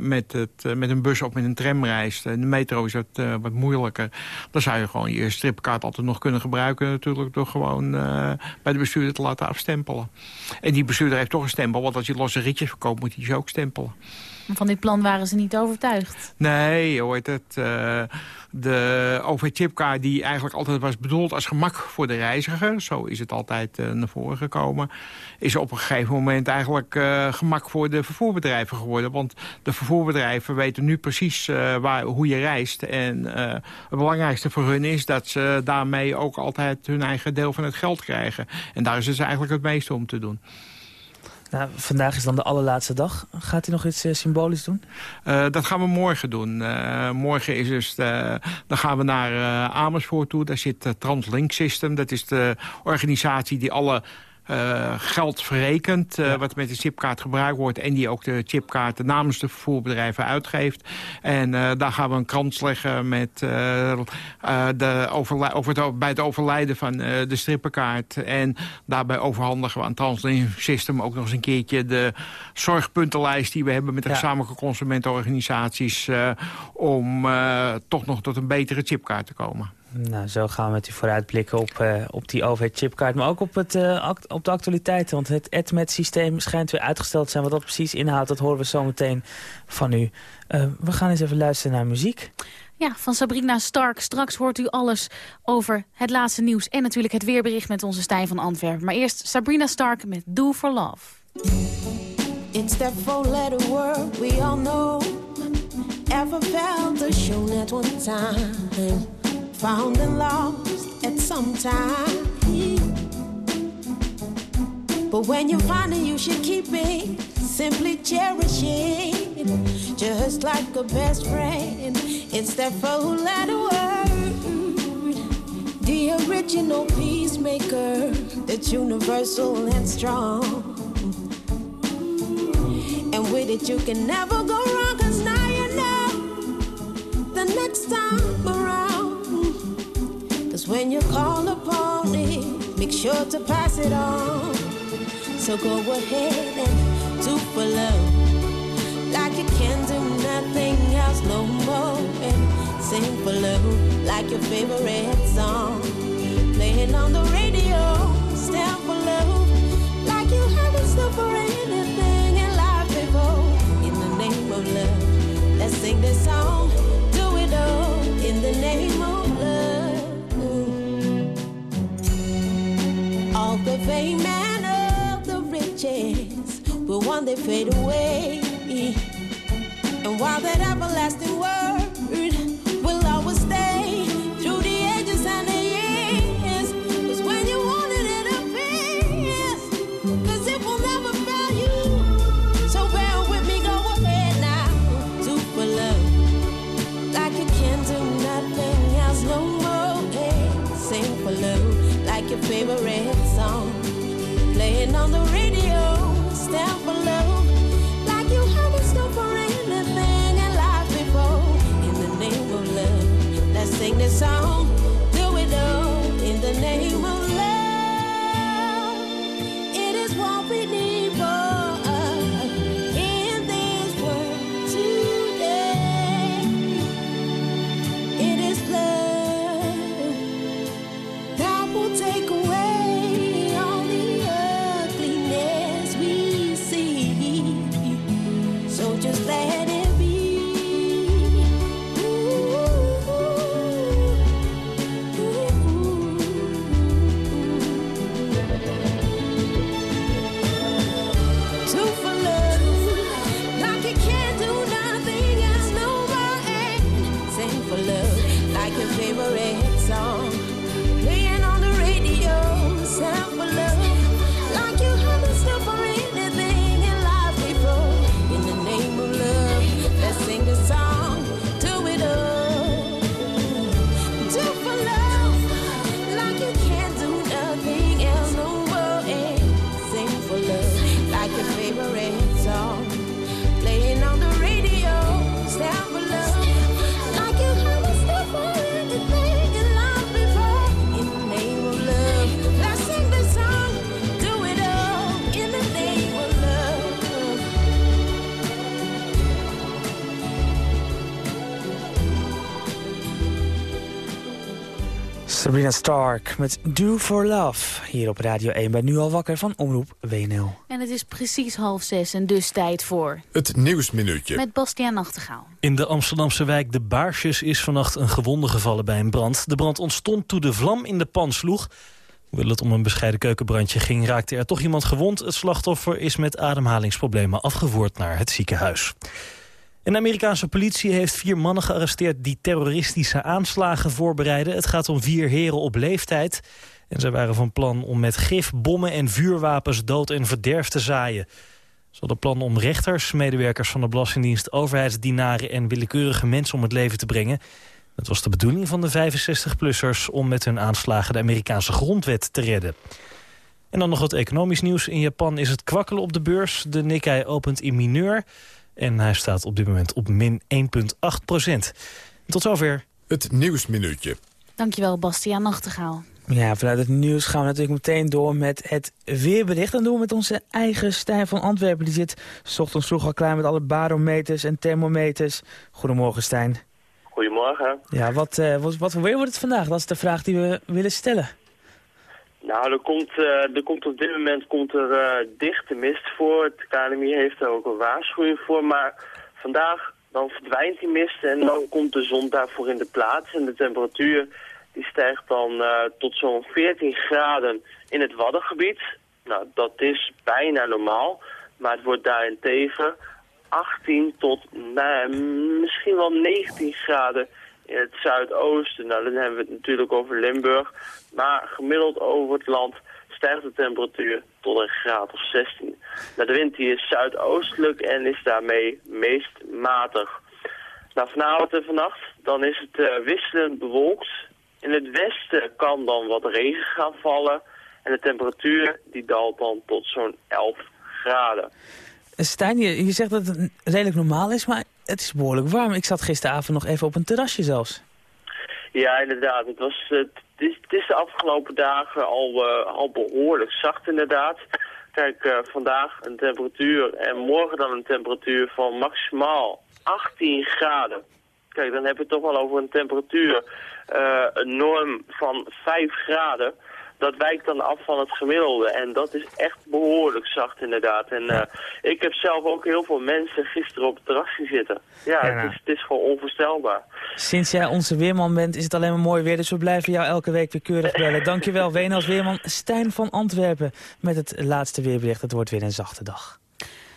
met, het, met een bus of met een tram reist. In de metro is het wat moeilijker. Dan zou je gewoon je stripkaart altijd nog kunnen gebruiken natuurlijk... door gewoon bij de bestuurder te laten afstempelen. En die bestuurder heeft toch een stempel, want als je losse ritjes verkoopt moet hij ze ook stempelen. Van dit plan waren ze niet overtuigd? Nee, hoort het. Uh, de OV-chipkaart die eigenlijk altijd was bedoeld als gemak voor de reiziger... zo is het altijd uh, naar voren gekomen... is op een gegeven moment eigenlijk uh, gemak voor de vervoerbedrijven geworden. Want de vervoerbedrijven weten nu precies waar, hoe je reist. En het belangrijkste voor hun is dat ze daarmee ook altijd hun eigen deel van het geld krijgen. En daar is het eigenlijk het meeste om te doen. Nou, vandaag is dan de allerlaatste dag. Gaat u nog iets uh, symbolisch doen? Uh, dat gaan we morgen doen. Uh, morgen is dus, dan gaan we naar Amersfoort toe. Daar zit Translink System. Dat is de organisatie die alle uh, geld verrekend... Uh, ja. wat met de chipkaart gebruikt wordt... en die ook de chipkaarten namens de vervoerbedrijven uitgeeft. En uh, daar gaan we een krans leggen met, de over het, bij het overlijden van de strippenkaart. En daarbij overhandigen we aan Translink System ook nog eens een keertje... de zorgpuntenlijst die we hebben met de ja. gezamenlijke consumentenorganisaties... om toch nog tot een betere chipkaart te komen. Nou, zo gaan we met u vooruitblikken op, uh, op die OV-chipkaart. Maar ook op, het, uh, act op de actualiteiten. Want het EdMed-systeem schijnt weer uitgesteld te zijn. Wat dat precies inhoudt, dat horen we zo meteen van u. Uh, we gaan eens even luisteren naar muziek. Ja, van Sabrina Stark. Straks hoort u alles over het laatste nieuws... en natuurlijk het weerbericht met onze Stijn van Antwerpen. Maar eerst Sabrina Stark met Do For Love. It's that four-letter word we all know Ever felt the show at one time found and lost at some time. But when you find it, you should keep it. Simply cherish it, just like a best friend. It's that four letter word, the original peacemaker, that's universal and strong. And with it, you can never go wrong, cause now you know the next time around. When you call upon it, make sure to pass it on. So go ahead and do for love. Like you can do nothing else no more. And sing for love like your favorite song. Playing on the radio, stand for love. Like you haven't stood for fade away. And while that everlasting Sabrina Stark met Do for Love. Hier op Radio 1 bij Nu al wakker van Omroep WNL. En het is precies half zes en dus tijd voor... Het Nieuwsminuutje. Met Bastiaan Nachtegaal. In de Amsterdamse wijk De Baarsjes is vannacht een gewonde gevallen bij een brand. De brand ontstond toen de vlam in de pan sloeg. Hoewel het om een bescheiden keukenbrandje ging, raakte er toch iemand gewond. Het slachtoffer is met ademhalingsproblemen afgevoerd naar het ziekenhuis. En de Amerikaanse politie heeft vier mannen gearresteerd... die terroristische aanslagen voorbereiden. Het gaat om vier heren op leeftijd. En zij waren van plan om met gif, bommen en vuurwapens... dood en verderf te zaaien. Ze hadden plan om rechters, medewerkers van de Belastingdienst... overheidsdienaren en willekeurige mensen om het leven te brengen. Het was de bedoeling van de 65-plussers... om met hun aanslagen de Amerikaanse grondwet te redden. En dan nog wat economisch nieuws. In Japan is het kwakkelen op de beurs. De Nikkei opent in mineur... En hij staat op dit moment op min 1,8 procent. Tot zover. Het Nieuwsminuutje. Dankjewel, Bastiaan Nachtegaal. Ja, vanuit het nieuws gaan we natuurlijk meteen door met het weerbericht. En doen we met onze eigen Stijn van Antwerpen. Die zit s ochtends vroeg al klaar met alle barometers en thermometers. Goedemorgen, Stijn. Goedemorgen. Ja, wat, uh, wat, wat voor weer wordt het vandaag? Dat is de vraag die we willen stellen. Nou, er komt, uh, er komt op dit moment komt er uh, dichte mist voor. Het KNMI heeft er ook een waarschuwing voor. Maar vandaag dan verdwijnt die mist en dan komt de zon daarvoor in de plaats. En de temperatuur die stijgt dan uh, tot zo'n 14 graden in het Waddengebied. Nou, dat is bijna normaal. Maar het wordt daarentegen 18 tot nou, misschien wel 19 graden in het zuidoosten. Nou, dan hebben we het natuurlijk over Limburg. Maar gemiddeld over het land stijgt de temperatuur tot een graad of 16. Nou, de wind die is zuidoostelijk en is daarmee meest matig. Nou, vanavond en vannacht dan is het uh, wisselend bewolkt. In het westen kan dan wat regen gaan vallen. En de temperatuur die daalt dan tot zo'n 11 graden. Stijn, je zegt dat het redelijk normaal is, maar het is behoorlijk warm. Ik zat gisteravond nog even op een terrasje zelfs. Ja, inderdaad. Het, was, het, is, de afgelopen dagen al, uh, al behoorlijk zacht inderdaad. Kijk, uh, vandaag een temperatuur en morgen dan een temperatuur van maximaal 18 graden. Kijk, dan heb je toch wel over een temperatuur, uh, een norm van 5 graden dat wijkt dan af van het gemiddelde. En dat is echt behoorlijk zacht inderdaad. En uh, ik heb zelf ook heel veel mensen gisteren op het terras zien zitten. Ja, ja nou. het, is, het is gewoon onvoorstelbaar. Sinds jij onze weerman bent is het alleen maar mooi weer. Dus we blijven jou elke week weer keurig bellen. Dankjewel, Wenels Weerman. Stijn van Antwerpen met het laatste weerbericht. Het wordt weer een zachte dag.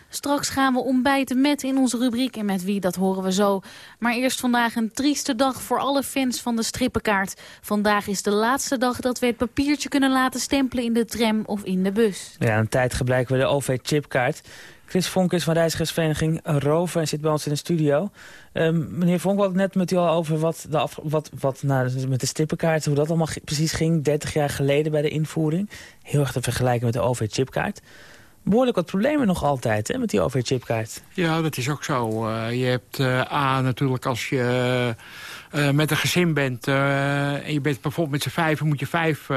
Straks gaan we ontbijten met in onze rubriek en met wie, dat horen we zo. Maar eerst vandaag een trieste dag voor alle fans van de strippenkaart. Vandaag is de laatste dag dat we het papiertje kunnen laten stempelen in de tram of in de bus. Ja, een tijd gebruiken we de OV-chipkaart. Chris Vonk is van reizigersvereniging Rover en zit bij ons in de studio. Um, meneer Vonk, we hadden net met u al over wat, de af, wat, wat nou, met de strippenkaart, hoe dat allemaal precies ging, 30 jaar geleden bij de invoering. Heel erg te vergelijken met de OV-chipkaart behoorlijk wat problemen nog altijd hè, met die OV-chipkaart. Ja, dat is ook zo. Uh, je hebt uh, A natuurlijk als je uh, met een gezin bent... en je bent bijvoorbeeld met z'n vijf, moet je vijf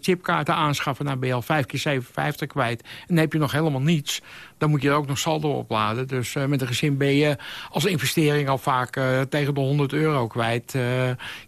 chipkaarten aanschaffen. Dan ben je al vijf keer 57 kwijt. En dan heb je nog helemaal niets dan moet je er ook nog saldo opladen. Dus met een gezin ben je als investering al vaak tegen de 100 euro kwijt.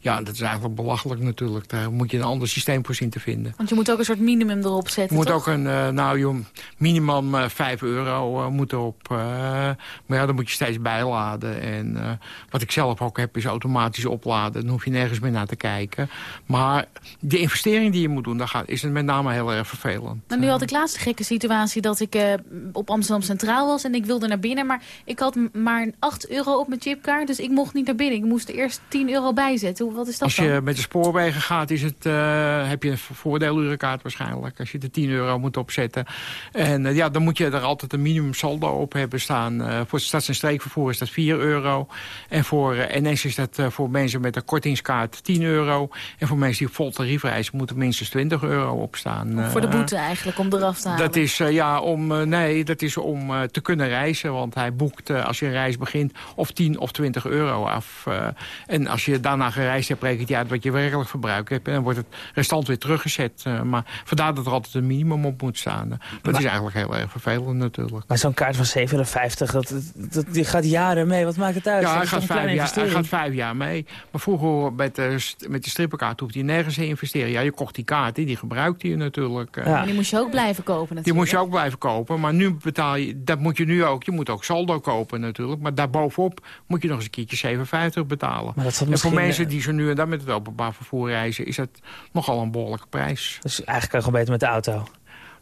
Ja, dat is eigenlijk belachelijk natuurlijk. Daar moet je een ander systeem voor zien te vinden. Want je moet ook een soort minimum erop zetten, Je moet toch? ook een, nou joh, minimum 5 euro moet erop. maar ja, dan moet je steeds bijladen. En wat ik zelf ook heb is automatisch opladen. Dan hoef je nergens meer naar te kijken. Maar de investering die je moet doen, dan gaat, is het met name heel erg vervelend. Nou, nu had ik laatst een gekke situatie dat ik op Amsterdam Centraal was en ik wilde naar binnen. Maar ik had maar 8 euro op mijn chipkaart, dus ik mocht niet naar binnen. Ik moest er eerst 10 euro bijzetten. Wat is dat Als je dan? met de spoorwegen gaat, is het, uh, heb je een voordeelurenkaart waarschijnlijk. Als je er 10 euro moet opzetten. En uh, ja, dan moet je er altijd een minimum saldo op hebben staan. Voor stads- en streekvervoer is dat 4 euro. En voor NS is dat voor mensen met een kortingskaart 10 euro. En voor mensen die vol tarief reizen moeten minstens 20 euro opstaan. voor de boete eigenlijk, om eraf te halen? Dat is, ja, om, nee, dat is om uh, te kunnen reizen. Want hij boekt uh, als je een reis begint of 10 of 20 euro af. Uh, en als je daarna gereisd hebt, rekent je uit wat je werkelijk verbruik hebt. En dan wordt het restant weer teruggezet. maar vandaar dat er altijd een minimum op moet staan. Dat maar, is eigenlijk heel erg vervelend natuurlijk. Maar zo'n kaart van 750, dat, dat, die gaat jaren mee. Wat maakt het uit? Ja, hij gaat, vijf jaar, hij gaat vijf jaar jaar mee. Maar vroeger met de, met de strippenkaart hoefde je nergens in investeren. Ja, je kocht die kaart, die gebruikte je natuurlijk. Ja. Maar die moest je ook blijven kopen natuurlijk. Die moest je ook blijven kopen. Maar nu betaal je, dat moet je nu ook. Je moet ook saldo kopen natuurlijk. Maar daarbovenop moet je nog eens een keertje 7,50 betalen. Maar dat en voor mensen die zo nu en dan met het openbaar vervoer reizen... is dat nogal een behoorlijke prijs. Dus eigenlijk kan je gewoon beter met de auto.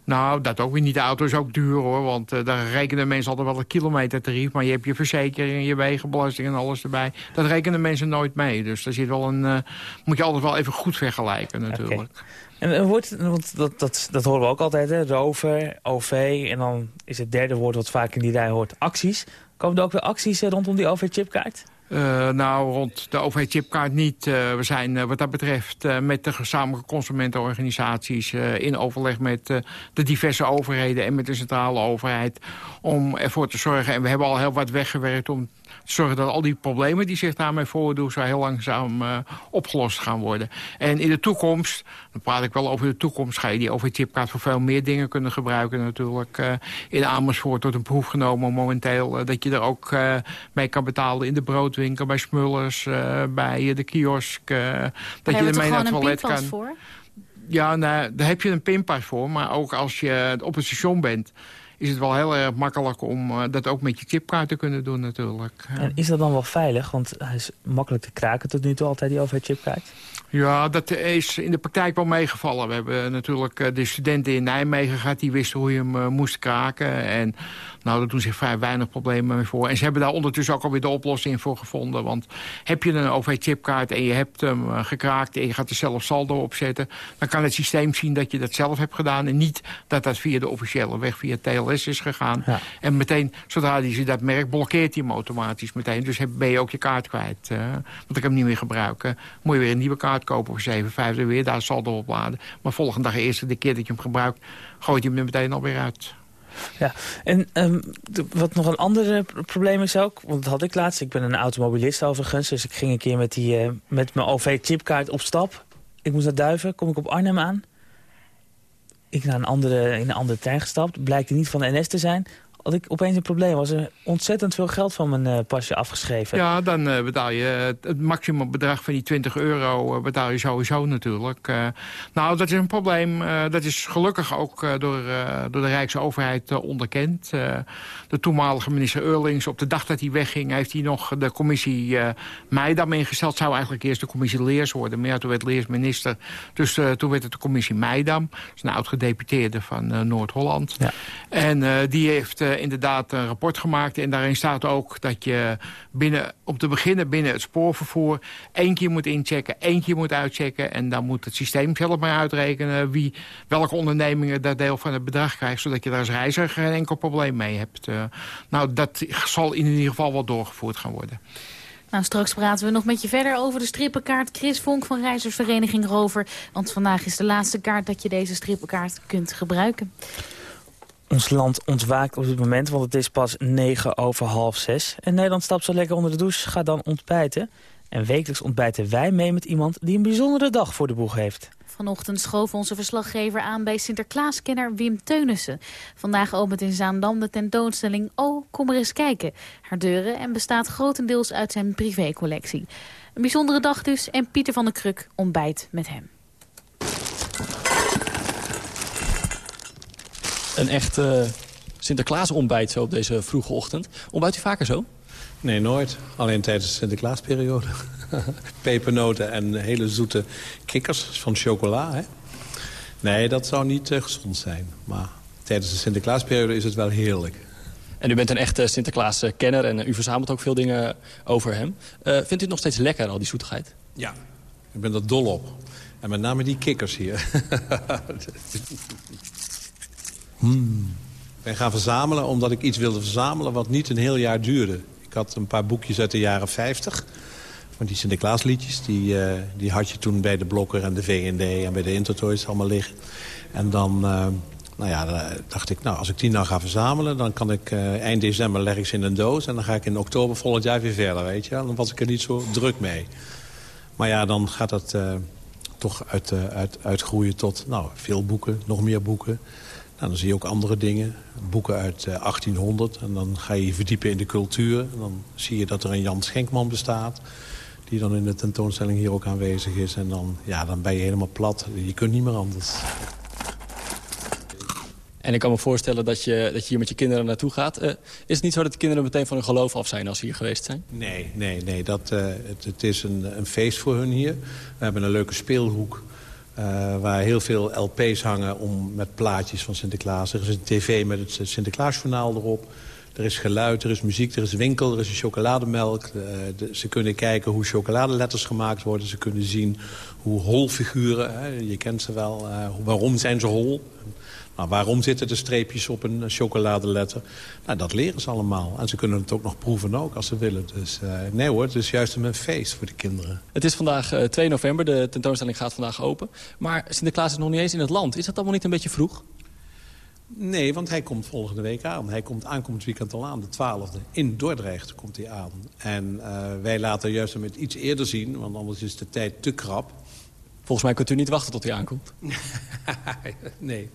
Nou, dat ook weer niet. De auto is ook duur hoor. Want uh, daar rekenen mensen altijd wel een kilometertarief. Maar je hebt je verzekering, je wegenbelasting en alles erbij. Dat rekenen mensen nooit mee. Dus daar zit wel een, uh, moet je altijd wel even goed vergelijken natuurlijk. Okay. En wordt, want dat, dat, dat horen we ook altijd, hè? rover, OV. En dan is het derde woord wat vaak in die rij hoort, acties. Komen er ook weer acties rondom die OV-chipkaart? Uh, nou, rond de OV-chipkaart niet. Uh, we zijn uh, wat dat betreft met de gezamenlijke consumentenorganisaties... in overleg met de diverse overheden en met de centrale overheid... om ervoor te zorgen, en we hebben al heel wat weggewerkt... om zorgen dat al die problemen die zich daarmee voordoen... zo heel langzaam uh, opgelost gaan worden. En in de toekomst, dan praat ik wel over de toekomst... ga je die OV-chipkaart voor veel meer dingen kunnen gebruiken natuurlijk. Uh, in Amersfoort wordt een proef genomen momenteel... Uh, dat je er ook mee kan betalen in de broodwinkel, bij Smullers... bij de kiosk. dat je ermee naar het toilet kan. Voor? Ja, nou, daar heb je een pinpas voor. Maar ook als je op het station bent is het wel heel erg makkelijk om uh, dat ook met je chipkaart te kunnen doen natuurlijk. En is dat dan wel veilig? Want hij is makkelijk te kraken tot nu toe altijd, die overheidchipkaart. Ja, dat is in de praktijk wel meegevallen. We hebben natuurlijk eh, de studenten in Nijmegen gehad... die wisten hoe je hem uh, moest kraken. En nou, daar doen zich vrij weinig problemen mee voor. En ze hebben daar ondertussen ook alweer de oplossing voor gevonden. Want heb je een OV-chipkaart en je hebt hem gekraakt... en je gaat er zelf saldo op zetten... dan kan het systeem zien dat je dat zelf hebt gedaan... en niet dat dat via de officiële weg, via TLS is gegaan. Ja. En meteen, zodra hij ze dat merkt, blokkeert hij hem automatisch meteen. Dus ben je ook je kaart kwijt. want ik hem niet meer gebruiken. Moet je weer een nieuwe kaart kopen voor 7,50 weer. Daar zal saldo opladen. Maar volgende dag, eerste de keer dat je hem gebruikt... gooit je hem er meteen alweer uit. Ja, en um, wat nog een ander probleem is ook... want dat had ik laatst, ik ben een automobilist overigens... dus ik ging een keer met, die, uh, met mijn OV-chipkaart op stap. Ik moest naar Duiven, kom ik op Arnhem aan. Ik naar een andere, in een andere trein gestapt. Blijkt niet van de NS te zijn had ik opeens een probleem. Was er ontzettend veel geld van mijn uh, pasje afgeschreven. Ja, dan uh, betaal je het maximumbedrag van die 20 euro uh, betaal je sowieso natuurlijk. nou, dat is een probleem. dat is gelukkig ook door, door de Rijksoverheid onderkend. de toenmalige minister Eurlings, op de dag dat hij wegging... heeft hij nog de commissie Meidam ingesteld. zou eigenlijk eerst de commissie Leers worden. Maar ja, toen werd Leers minister. Dus toen werd het de commissie Meidam. Dat is een oud-gedeputeerde van Noord-Holland. Ja. En die heeft eh, inderdaad een rapport gemaakt. En daarin staat ook dat je binnen, om te beginnen binnen het spoorvervoer... één keer moet inchecken, één keer moet uitchecken. En dan moet het systeem zelf maar uitrekenen... wie, welke ondernemingen dat deel van het bedrag krijgt... zodat je daar als reiziger geen enkel probleem mee hebt. Uh, nou, dat zal in ieder geval wel doorgevoerd gaan worden. Nou, straks praten we nog met je verder over de strippenkaart. Chris Vonk van Reizigersvereniging Rover. Want vandaag is de laatste kaart dat je deze strippenkaart kunt gebruiken. Ons land ontwaakt op dit moment, want het is pas 9 over half 6. En Nederland stapt zo lekker onder de douche, gaat dan ontbijten. En wekelijks ontbijten wij mee met iemand die een bijzondere dag voor de boeg heeft. Vanochtend schoof onze verslaggever aan bij Sinterklaaskenner Wim Teunissen. Vandaag opent in Zaandam de tentoonstelling Oh, kom er eens kijken. Haar deuren en bestaat grotendeels uit zijn privécollectie. Een bijzondere dag dus en Pieter van der Kruk ontbijt met hem. Een echt uh, Sinterklaas ontbijt zo op deze vroege ochtend. Ontbijt u vaker zo? Nee, nooit. Alleen tijdens de Sinterklaasperiode. Pepernoten en hele zoete kikkers van chocola. Hè? Nee, dat zou niet uh, gezond zijn. Maar tijdens de Sinterklaasperiode is het wel heerlijk. En u bent een echte Sinterklaas-kenner en u verzamelt ook veel dingen over hem. Uh, vindt u het nog steeds lekker, al die zoetigheid? Ja, ik ben er dol op. En met name die kikkers hier. Hmm. Ik ben gaan verzamelen omdat ik iets wilde verzamelen wat niet een heel jaar duurde. Ik had een paar boekjes uit de jaren 50. Van die Sinterklaasliedjes, die, uh, die had je toen bij de Blokker en de V&D en bij de Intertoys allemaal liggen. En dan, uh, nou ja, dacht ik, nou, als ik die nou ga verzamelen... dan kan ik eind december leg ik ze in een doos... en dan ga ik in oktober volgend jaar weer verder, weet je. Dan was ik er niet zo druk mee. Maar ja, dan gaat dat toch uit, uit, uitgroeien tot nou, veel boeken, nog meer boeken... Nou, dan zie je ook andere dingen. Boeken uit 1800. Eh, en dan ga je je verdiepen in de cultuur. En dan zie je dat er een Jan Schenkman bestaat. die dan in de tentoonstelling hier ook aanwezig is. En dan, ja, dan ben je helemaal plat. Je kunt niet meer anders. En ik kan me voorstellen dat je, dat je hier met je kinderen naartoe gaat. Uh, is het niet zo dat de kinderen meteen van hun geloof af zijn als ze hier geweest zijn? Nee, nee, nee. Dat, uh, het, het, is een, een, feest voor hun hier. We hebben een leuke speelhoek uh, waar heel veel LP's hangen om, met plaatjes van Sinterklaas. Er is een tv met het Sinterklaasjournaal erop. Er is geluid, er is muziek, er is winkel, er is een chocolademelk. De, ze kunnen kijken hoe chocoladeletters gemaakt worden. Ze kunnen zien hoe holfiguren, hè, je kent ze wel, waarom zijn ze hol... Nou, waarom zitten de streepjes op een chocoladeletter? Nou, dat leren ze allemaal. En ze kunnen het ook nog proeven ook als ze willen. Dus uh, nee hoor, het is juist een feest voor de kinderen. Het is vandaag uh, 2 november, de tentoonstelling gaat vandaag open. Maar Sinterklaas is nog niet eens in het land. Is dat allemaal niet een beetje vroeg? Nee, want hij komt volgende week aan. Hij komt aankomend weekend al aan, de 12e. In Dordrecht komt hij aan. En uh, wij laten juist hem het iets eerder zien, want anders is de tijd te krap. Volgens mij kunt u niet wachten tot hij aankomt. nee.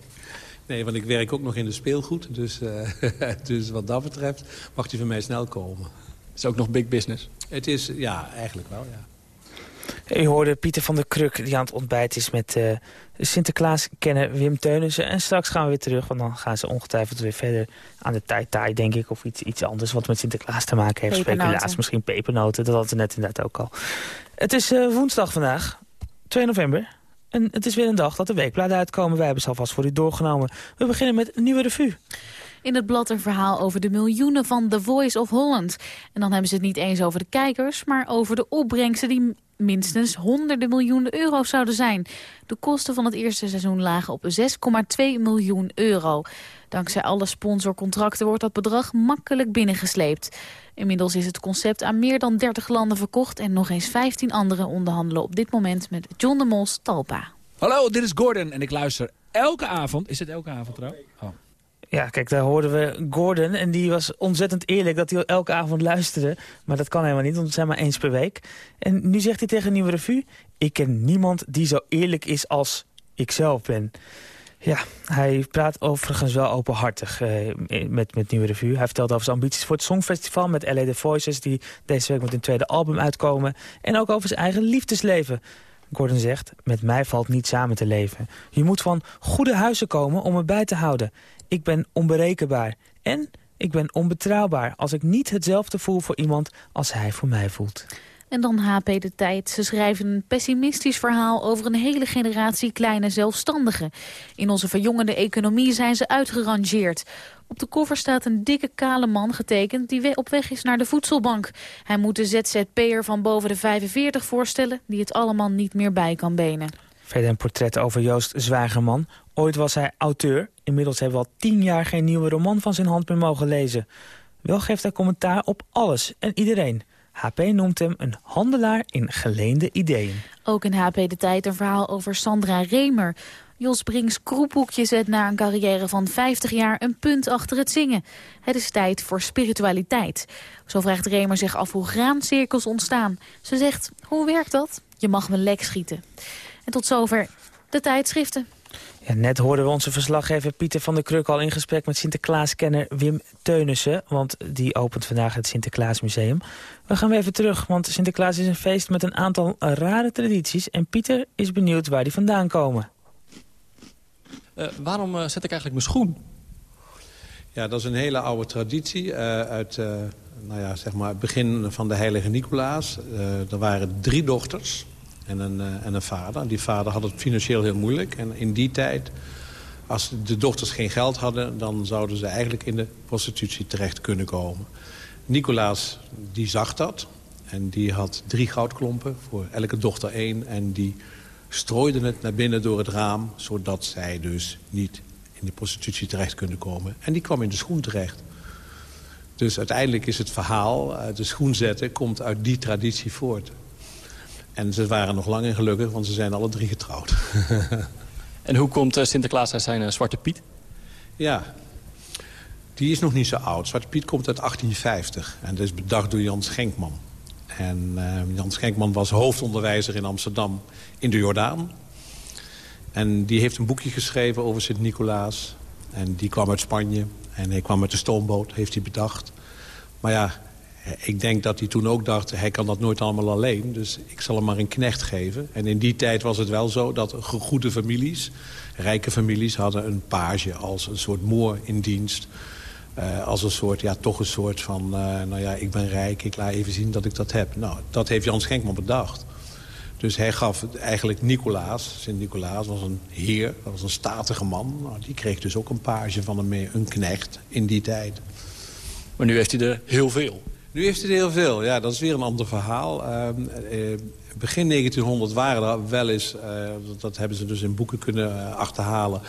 Nee, want ik werk ook nog in de speelgoed. Dus, uh, dus wat dat betreft mag hij van mij snel komen. Is ook nog big business? Het is, ja, eigenlijk wel, ja. U hoorde Pieter van der Kruk die aan het ontbijt is met uh, Sinterklaas-kenner Wim Teunissen. En straks gaan we weer terug, want dan gaan ze ongetwijfeld weer verder aan de tijd denk ik. Of iets, iets anders wat met Sinterklaas te maken heeft. Speculaas, misschien pepernoten, dat hadden we net inderdaad ook al. Het is uh, woensdag vandaag, 2 november. En het is weer een dag dat de weekbladen uitkomen. Wij hebben ze alvast voor u doorgenomen. We beginnen met een nieuwe revue. In het blad een verhaal over de miljoenen van The Voice of Holland. En dan hebben ze het niet eens over de kijkers, maar over de opbrengsten die minstens honderden miljoenen euro zouden zijn. De kosten van het eerste seizoen lagen op 6,2 miljoen euro. Dankzij alle sponsorcontracten wordt dat bedrag makkelijk binnengesleept. Inmiddels is het concept aan meer dan 30 landen verkocht... en nog eens 15 anderen onderhandelen op dit moment met John de Mos Talpa. Hallo, dit is Gordon en ik luister elke avond... Is het elke avond trouwens? Oh. Ja, kijk, daar hoorden we Gordon en die was ontzettend eerlijk dat hij elke avond luisterde. Maar dat kan helemaal niet, want het zijn maar eens per week. En nu zegt hij tegen Nieuwe Revue... ik ken niemand die zo eerlijk is als ik zelf ben. Ja, hij praat overigens wel openhartig uh, met, met Nieuwe Revue. Hij vertelt over zijn ambities voor het Songfestival met LA The Voices... die deze week met een tweede album uitkomen. En ook over zijn eigen liefdesleven. Gordon zegt, met mij valt niet samen te leven. Je moet van goede huizen komen om me bij te houden. Ik ben onberekenbaar. En ik ben onbetrouwbaar als ik niet hetzelfde voel voor iemand als hij voor mij voelt. En dan HP De Tijd. Ze schrijven een pessimistisch verhaal over een hele generatie kleine zelfstandigen. In onze verjongende economie zijn ze uitgerangeerd. Op de koffer staat een dikke kale man getekend die op weg is naar de voedselbank. Hij moet de ZZP'er van boven de 45 voorstellen die het allemaal niet meer bij kan benen. Verder een portret over Joost Zwagerman. Ooit was hij auteur. Inmiddels hebben we al tien jaar geen nieuwe roman van zijn hand meer mogen lezen. Wel geeft hij commentaar op alles en iedereen. HP noemt hem een handelaar in geleende ideeën. Ook in HP De Tijd een verhaal over Sandra Remer. Jos Brinks kroephoekje zet na een carrière van 50 jaar een punt achter het zingen. Het is tijd voor spiritualiteit. Zo vraagt Remer zich af hoe graancirkels ontstaan. Ze zegt, hoe werkt dat? Je mag me lek schieten. En tot zover de tijdschriften. Ja, net hoorden we onze verslaggever Pieter van der Kruk al in gesprek met Sinterklaaskenner Wim Teunissen. Want die opent vandaag het Sinterklaasmuseum. We gaan weer even terug, want Sinterklaas is een feest met een aantal rare tradities. En Pieter is benieuwd waar die vandaan komen. Uh, waarom uh, zet ik eigenlijk mijn schoen? Ja, dat is een hele oude traditie uh, uit nou ja, zeg maar het begin van de heilige Nicolaas. er waren drie dochters en een, uh, en een vader. Die vader had het financieel heel moeilijk. En in die tijd, als de dochters geen geld hadden... dan zouden ze eigenlijk in de prostitutie terecht kunnen komen. Nicolaas, die zag dat. En die had drie goudklompen, voor elke dochter één. En die strooide het naar binnen door het raam... zodat zij dus niet in de prostitutie terecht kunnen komen. En die kwam in de schoen terecht. Dus uiteindelijk is het verhaal, uh, de schoen zetten, komt uit die traditie voort. En ze waren nog lang en gelukkig, want ze zijn alle drie getrouwd. en hoe komt uh, Sinterklaas uit zijn uh, Zwarte Piet? Ja, die is nog niet zo oud. Zwarte Piet komt uit 1850 en dat is bedacht door Jan Schenkman. En uh, Jan Schenkman was hoofdonderwijzer in Amsterdam in de Jordaan. En die heeft een boekje geschreven over Sint-Nicolaas. En die kwam uit Spanje en hij kwam met de stoomboot, heeft hij bedacht. Maar ja, ik denk dat hij toen ook dacht, hij kan dat nooit allemaal alleen. Dus ik zal hem maar een knecht geven. En in die tijd was het wel zo dat goede families, rijke families... hadden een page als een soort moor in dienst. Uh, als een soort, ja, toch een soort van, uh, nou ja, ik ben rijk, ik laat even zien dat ik dat heb. Nou, dat heeft Jan Schenkman bedacht. Dus hij gaf eigenlijk Nicolaas, Sint-Nicolaas was een heer, dat was een statige man. Nou, die kreeg dus ook een page van hem mee, een knecht in die tijd. Maar nu heeft hij er heel veel. Nu heeft er heel veel, ja, dat is weer een ander verhaal. Uh, begin 1900 waren er wel eens, uh, dat hebben ze dus in boeken kunnen achterhalen...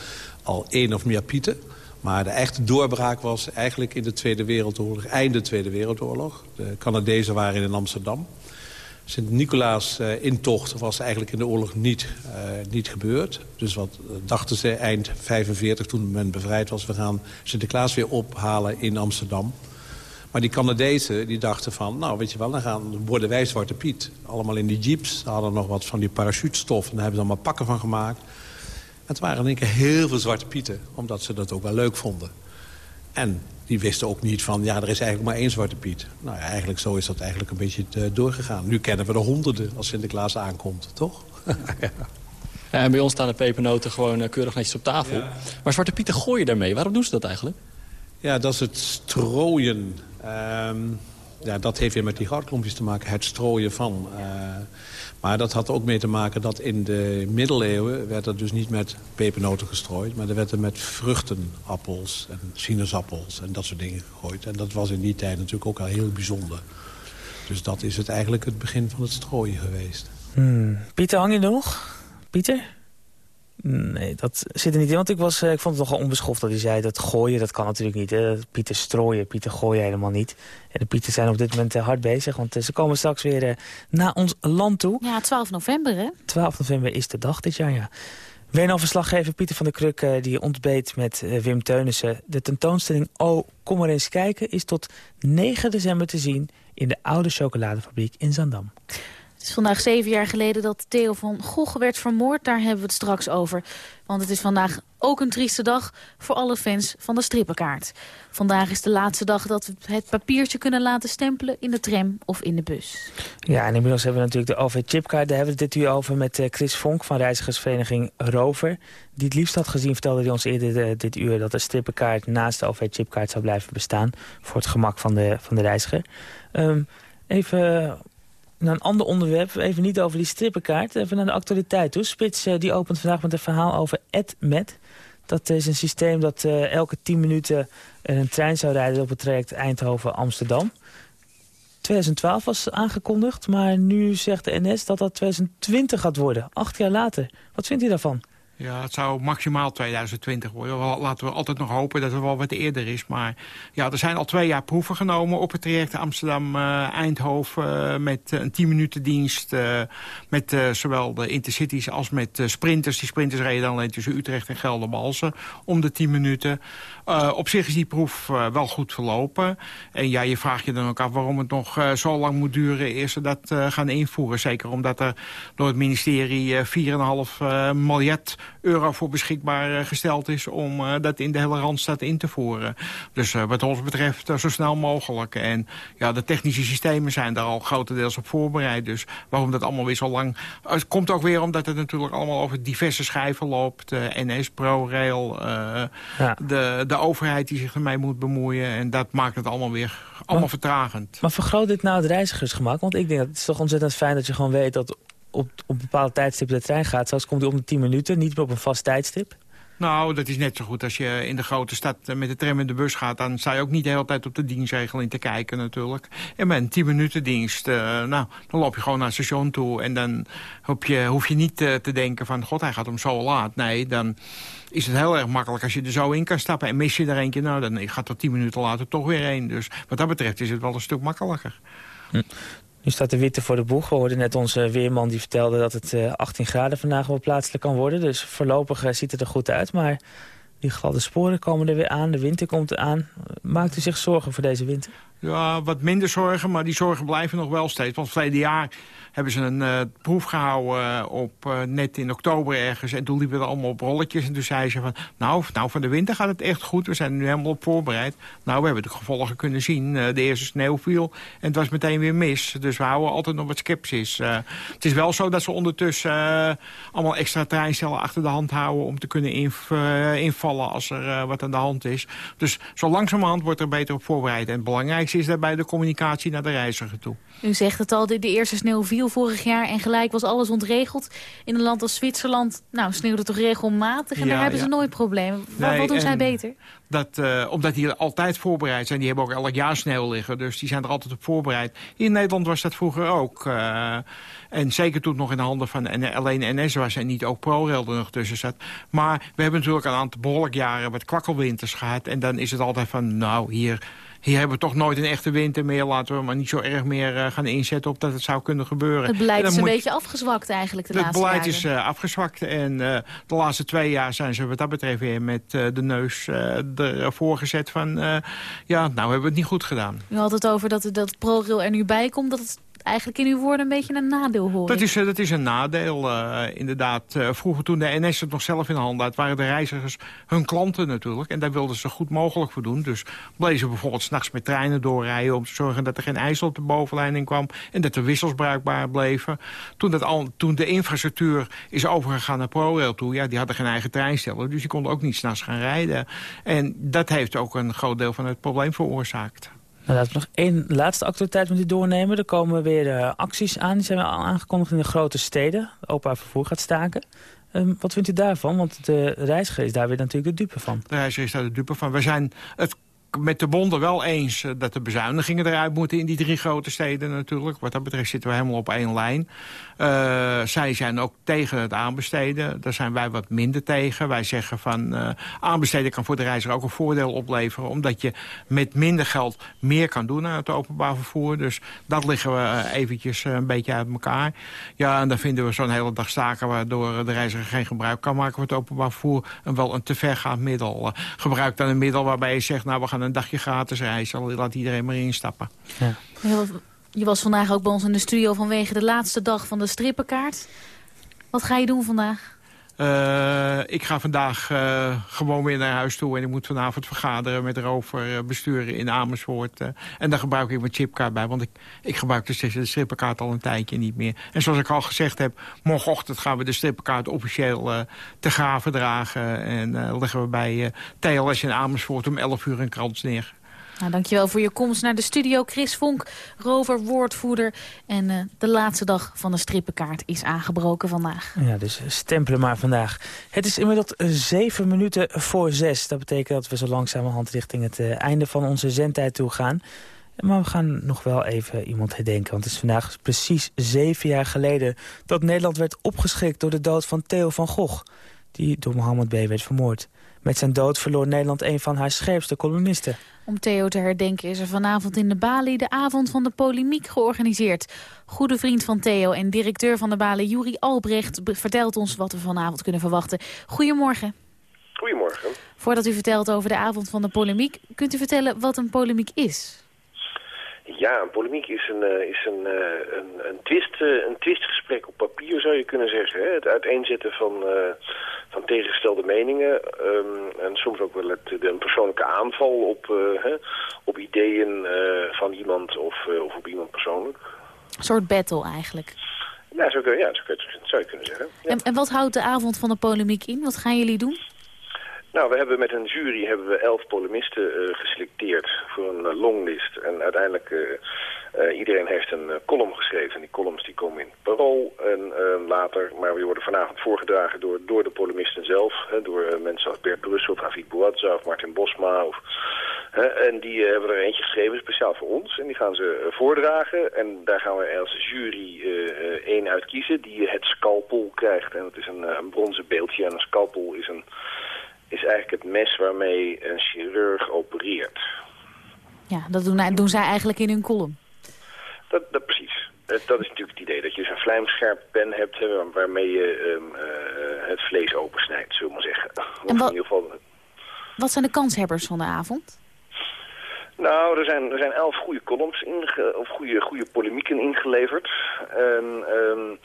al één of meer pieten. Maar de echte doorbraak was eigenlijk in de Tweede Wereldoorlog, einde Tweede Wereldoorlog. De Canadezen waren in Amsterdam. Sint-Nicolaas-intocht was eigenlijk in de oorlog niet, niet gebeurd. Dus wat dachten ze eind 45 toen men bevrijd was... we gaan Sinterklaas weer ophalen in Amsterdam. Maar die Canadezen die dachten van, nou weet je wel, dan gaan, worden wij Zwarte Piet. Allemaal in die jeeps, ze hadden nog wat van die parachutestof... en daar hebben ze allemaal pakken van gemaakt. En het waren in één keer heel veel Zwarte Pieten, omdat ze dat ook wel leuk vonden. En die wisten ook niet van, ja, er is eigenlijk maar één Zwarte Piet. Nou ja, eigenlijk zo is dat eigenlijk een beetje uh, doorgegaan. Nu kennen we er honderden als Sinterklaas aankomt, toch? ja. Ja, en bij ons staan de pepernoten gewoon uh, keurig netjes op tafel. Ja. Maar Zwarte Pieten gooien daarmee. Waarom doen ze dat eigenlijk? Ja, dat is het strooien. Um, ja, dat heeft weer met die goudklompjes te maken. Het strooien van. Uh, maar dat had ook mee te maken dat in de middeleeuwen... werd er dus niet met pepernoten gestrooid... maar er werd er met vruchten, appels en sinaasappels en dat soort dingen gegooid. En dat was in die tijd natuurlijk ook al heel bijzonder. Dus dat is het eigenlijk het begin van het strooien geweest. Hmm. Pieter, hang je nog? Pieter? Nee, dat zit er niet in. Want ik, was, ik vond het nogal onbeschoft dat hij zei dat gooien, dat kan natuurlijk niet. Hè? Pieter strooien, Pieter gooien helemaal niet. En de Pieters zijn op dit moment hard bezig, want ze komen straks weer naar ons land toe. Ja, 12 november hè? 12 november is de dag dit jaar, ja. WNL-verslaggever Pieter van der Kruk die ontbeet met Wim Teunissen. De tentoonstelling Oh, kom maar eens kijken is tot 9 december te zien in de oude chocoladefabriek in Zandam. Het is vandaag zeven jaar geleden dat Theo van Gogh werd vermoord. Daar hebben we het straks over. Want het is vandaag ook een trieste dag voor alle fans van de strippenkaart. Vandaag is de laatste dag dat we het papiertje kunnen laten stempelen in de tram of in de bus. Ja, en inmiddels hebben we natuurlijk de OV-chipkaart. Daar hebben we het dit uur over met Chris Vonk van reizigersvereniging Rover. Die het liefst had gezien, vertelde hij ons eerder dit uur... dat de strippenkaart naast de OV-chipkaart zou blijven bestaan... voor het gemak van de, van de reiziger. Um, even naar een ander onderwerp, even niet over die strippenkaart. Even naar de actualiteit toe. Spits uh, die opent vandaag met een verhaal over EdMed. Dat is een systeem dat uh, elke 10 minuten een trein zou rijden op het traject Eindhoven-Amsterdam. 2012 was aangekondigd, maar nu zegt de NS dat dat 2020 gaat worden. Acht jaar later. Wat vindt u daarvan? Ja, het zou maximaal 2020 worden. Laten we altijd nog hopen dat het wel wat eerder is. Maar ja, er zijn al twee jaar proeven genomen op het traject Amsterdam-Eindhoven... Uh, met een 10 minuten dienst uh, met zowel de intercities als met sprinters. Die sprinters reden dan alleen tussen Utrecht en Geldermalsen om de 10 minuten. op zich is die proef wel goed verlopen. En ja, je vraagt je dan ook af waarom het nog zo lang moet duren... eerst ze dat gaan invoeren. Zeker omdat er door het ministerie 4,5 miljard euro voor beschikbaar gesteld is... om uh, dat in de hele Randstad in te voeren. Dus uh, wat ons betreft zo snel mogelijk. En ja, de technische systemen zijn daar al grotendeels op voorbereid. Dus waarom dat allemaal weer zo lang... Het komt ook weer omdat het natuurlijk allemaal over diverse schijven loopt. NS, ProRail, ja. de, de overheid die zich ermee moet bemoeien. En dat maakt het allemaal weer allemaal maar, vertragend. Maar vergroot dit nou het reizigersgemak? Want ik denk dat het is toch ontzettend fijn dat je gewoon weet... dat op, op een bepaald tijdstip de trein gaat. Zelfs komt hij om de 10 minuten, niet meer op een vast tijdstip. Nou, dat is net zo goed. Als je in de grote stad met de tram en de bus gaat... dan sta je ook niet de hele tijd op de dienstregeling te kijken natuurlijk. En met een 10 minuten dienst, uh, nou, dan loop je gewoon naar het station toe... en dan hoef je, hoef je niet uh, te denken van... god, hij gaat om zo laat. Nee, dan is het heel erg makkelijk als je er zo in kan stappen. En mis je er eentje, nou, dan gaat er 10 minuten later toch weer heen. Dus wat dat betreft is het wel een stuk makkelijker. Hm. Nu staat de witte voor de boeg. We hoorden net onze weerman die vertelde dat het 18 eh, graden vandaag wel plaatselijk kan worden. Dus voorlopig eh, ziet het er goed uit. Maar die gladde sporen komen er weer aan. De winter komt eraan. Maakt u zich zorgen voor deze winter? Ja, wat minder zorgen, maar die zorgen blijven nog wel steeds. Want verleden jaar hebben ze een uh, proef gehouden uh, op uh, net in oktober ergens. En toen liepen we allemaal op rolletjes. En toen zei ze van, nou, nou van de winter gaat het echt goed. We zijn er nu helemaal op voorbereid. Nou, we hebben de gevolgen kunnen zien. de eerste sneeuw viel en het was meteen weer mis. Dus we houden altijd nog wat sceptisch. het is wel zo dat ze ondertussen allemaal extra treinstellen achter de hand houden... om te kunnen inv invallen als er wat aan de hand is. Dus zo langzamerhand wordt er beter op voorbereid. En het belangrijkste is daarbij de communicatie naar de reiziger toe. U zegt het al, de, de eerste sneeuw viel vorig jaar en gelijk was alles ontregeld. In een land als Zwitserland, nou, sneeuwde toch regelmatig en daar hebben ze nooit problemen. Wat, wat doen zij beter? Dat, uh, omdat die altijd voorbereid zijn. Die hebben ook elk jaar sneeuw liggen, dus die zijn er altijd op voorbereid. In Nederland was dat vroeger ook. Uh, en zeker toen het nog in de handen van alleen NS was en niet ook ProRail er nog tussen zat. Maar we hebben natuurlijk een aantal behoorlijk jaren met kwakkelwinters gehad. En dan is het altijd van, nou, hier hier hebben we toch nooit een echte winter meer. Laten we maar niet zo erg meer uh, gaan inzetten op dat het zou kunnen gebeuren. Het beleid is een beetje afgezwakt eigenlijk de laatste jaren. Het beleid is uh, afgezwakt. En uh, de laatste twee jaar zijn ze wat dat betreft weer met de neus ervoor gezet van... ja, nou hebben we het niet goed gedaan. U had het over dat, dat ProRail er nu bij komt. Dat het eigenlijk in uw woorden een beetje een nadeel horen. Dat is, eh, dat is een nadeel, uh, inderdaad. Uh, vroeger toen de NS het nog zelf in handen had... waren de reizigers hun klanten natuurlijk. En daar wilden ze goed mogelijk voor doen. Dus bleven ze bijvoorbeeld s'nachts met treinen doorrijden... om te zorgen dat er geen ijs op de bovenleiding kwam... en dat de wissels bruikbaar bleven. Toen, dat al, toen de infrastructuur is overgegaan naar ProRail toe... ja, die hadden geen eigen treinsteller, dus die konden ook niet s'nachts gaan rijden. En dat heeft ook een groot deel van het probleem veroorzaakt. Nou, laten we nog één laatste actualiteit met u doornemen. Er komen weer uh, acties aan. Die zijn al aangekondigd in de grote steden. Opa vervoer gaat staken. Um, wat vindt u daarvan? Want de reiziger is daar weer natuurlijk de dupe van. De reiziger is daar de dupe van. We zijn het met de bonden wel eens eh, dat de bezuinigingen eruit moeten in die drie grote steden natuurlijk. Wat dat betreft zitten we helemaal op één lijn. Uh, zij zijn ook tegen het aanbesteden. Daar zijn wij wat minder tegen. Wij zeggen van uh, aanbesteden kan voor de reiziger ook een voordeel opleveren. Omdat je met minder geld meer kan doen aan het openbaar vervoer. Dus dat liggen we eventjes een beetje uit elkaar. Ja, en dan vinden we zo'n hele dag staken waardoor de reiziger geen gebruik kan maken van het openbaar vervoer. En wel een te vergaand middel. gebruik dan een middel waarbij je zegt, nou we gaan een dagje gratis reizen. Laat iedereen maar instappen. Ja. Je was vandaag ook bij ons in de studio vanwege de laatste dag van de strippenkaart. Wat ga je doen vandaag? Uh, ik ga vandaag uh, gewoon weer naar huis toe en ik moet vanavond vergaderen met roverbesturen in Amersfoort. Uh, en daar gebruik ik mijn chipkaart bij, want ik, ik gebruik de, de strippenkaart al een tijdje niet meer. En zoals ik al gezegd heb, morgenochtend gaan we de strippenkaart officieel te graven dragen. En leggen we bij TLS in Amersfoort om 11 uur een krans neer. Nou, dankjewel voor je komst naar de studio. Chris Vonk, rover, woordvoerder. En uh, de laatste dag van de strippenkaart is aangebroken vandaag. Ja, dus stempelen maar vandaag. Het is inmiddels zeven minuten voor zes. Dat betekent dat we zo langzamerhand richting het uh, einde van onze zendtijd toe gaan. Maar we gaan nog wel even iemand herdenken. Want het is vandaag precies zeven jaar geleden... dat Nederland werd opgeschrikt door de dood van Theo van Gogh. Die door Mohammed B. werd vermoord. Met zijn dood verloor Nederland een van haar scherpste kolonisten. Om Theo te herdenken is er vanavond in de Bali de avond van de polemiek georganiseerd. Goede vriend van Theo en directeur van de Bali, Juri Albrecht, vertelt ons wat we vanavond kunnen verwachten. Goedemorgen. Goedemorgen. Voordat u vertelt over de avond van de polemiek, kunt u vertellen wat een polemiek is? Ja, een polemiek is een, uh, is een, uh, een, een, twist, uh, een twistgesprek op papier, zou je kunnen zeggen. Hè? Het uiteenzetten van, van tegengestelde meningen. Um, en soms ook wel het, een persoonlijke aanval op, hè, op ideeën van iemand of, of op iemand persoonlijk. Een soort battle eigenlijk. Ja, zo, ja, zo zou je kunnen zeggen. Ja. En, en wat houdt de avond van de polemiek in? Wat gaan jullie doen? Nou, we hebben met een jury hebben we elf polemisten uh, geselecteerd voor een uh, longlist. En uiteindelijk, uh, iedereen heeft een column geschreven. En die columns die komen in parool en later. Maar die worden vanavond voorgedragen door, door de polemisten zelf. Hè, door mensen als Bert Brussel, Rafik Bouadza of Martin Bosma. Of, en die hebben er eentje geschreven, speciaal voor ons. En die gaan ze voordragen. En daar gaan we als jury één uit kiezen die het scalpel krijgt. En dat is een, een bronzen beeldje. En een scalpel is een is eigenlijk het mes waarmee een chirurg opereert. Ja, dat doen, doen zij eigenlijk in hun column. Dat, dat precies. Dat is natuurlijk het idee, dat je zo'n vlijmscherp pen hebt waarmee je um, uh, het vlees opensnijdt, zullen we maar zeggen. En wat, in ieder geval... wat zijn de kanshebbers van de avond? Nou, er zijn, er zijn elf goede columns inge, of goede, goede polemieken ingeleverd. Ehm,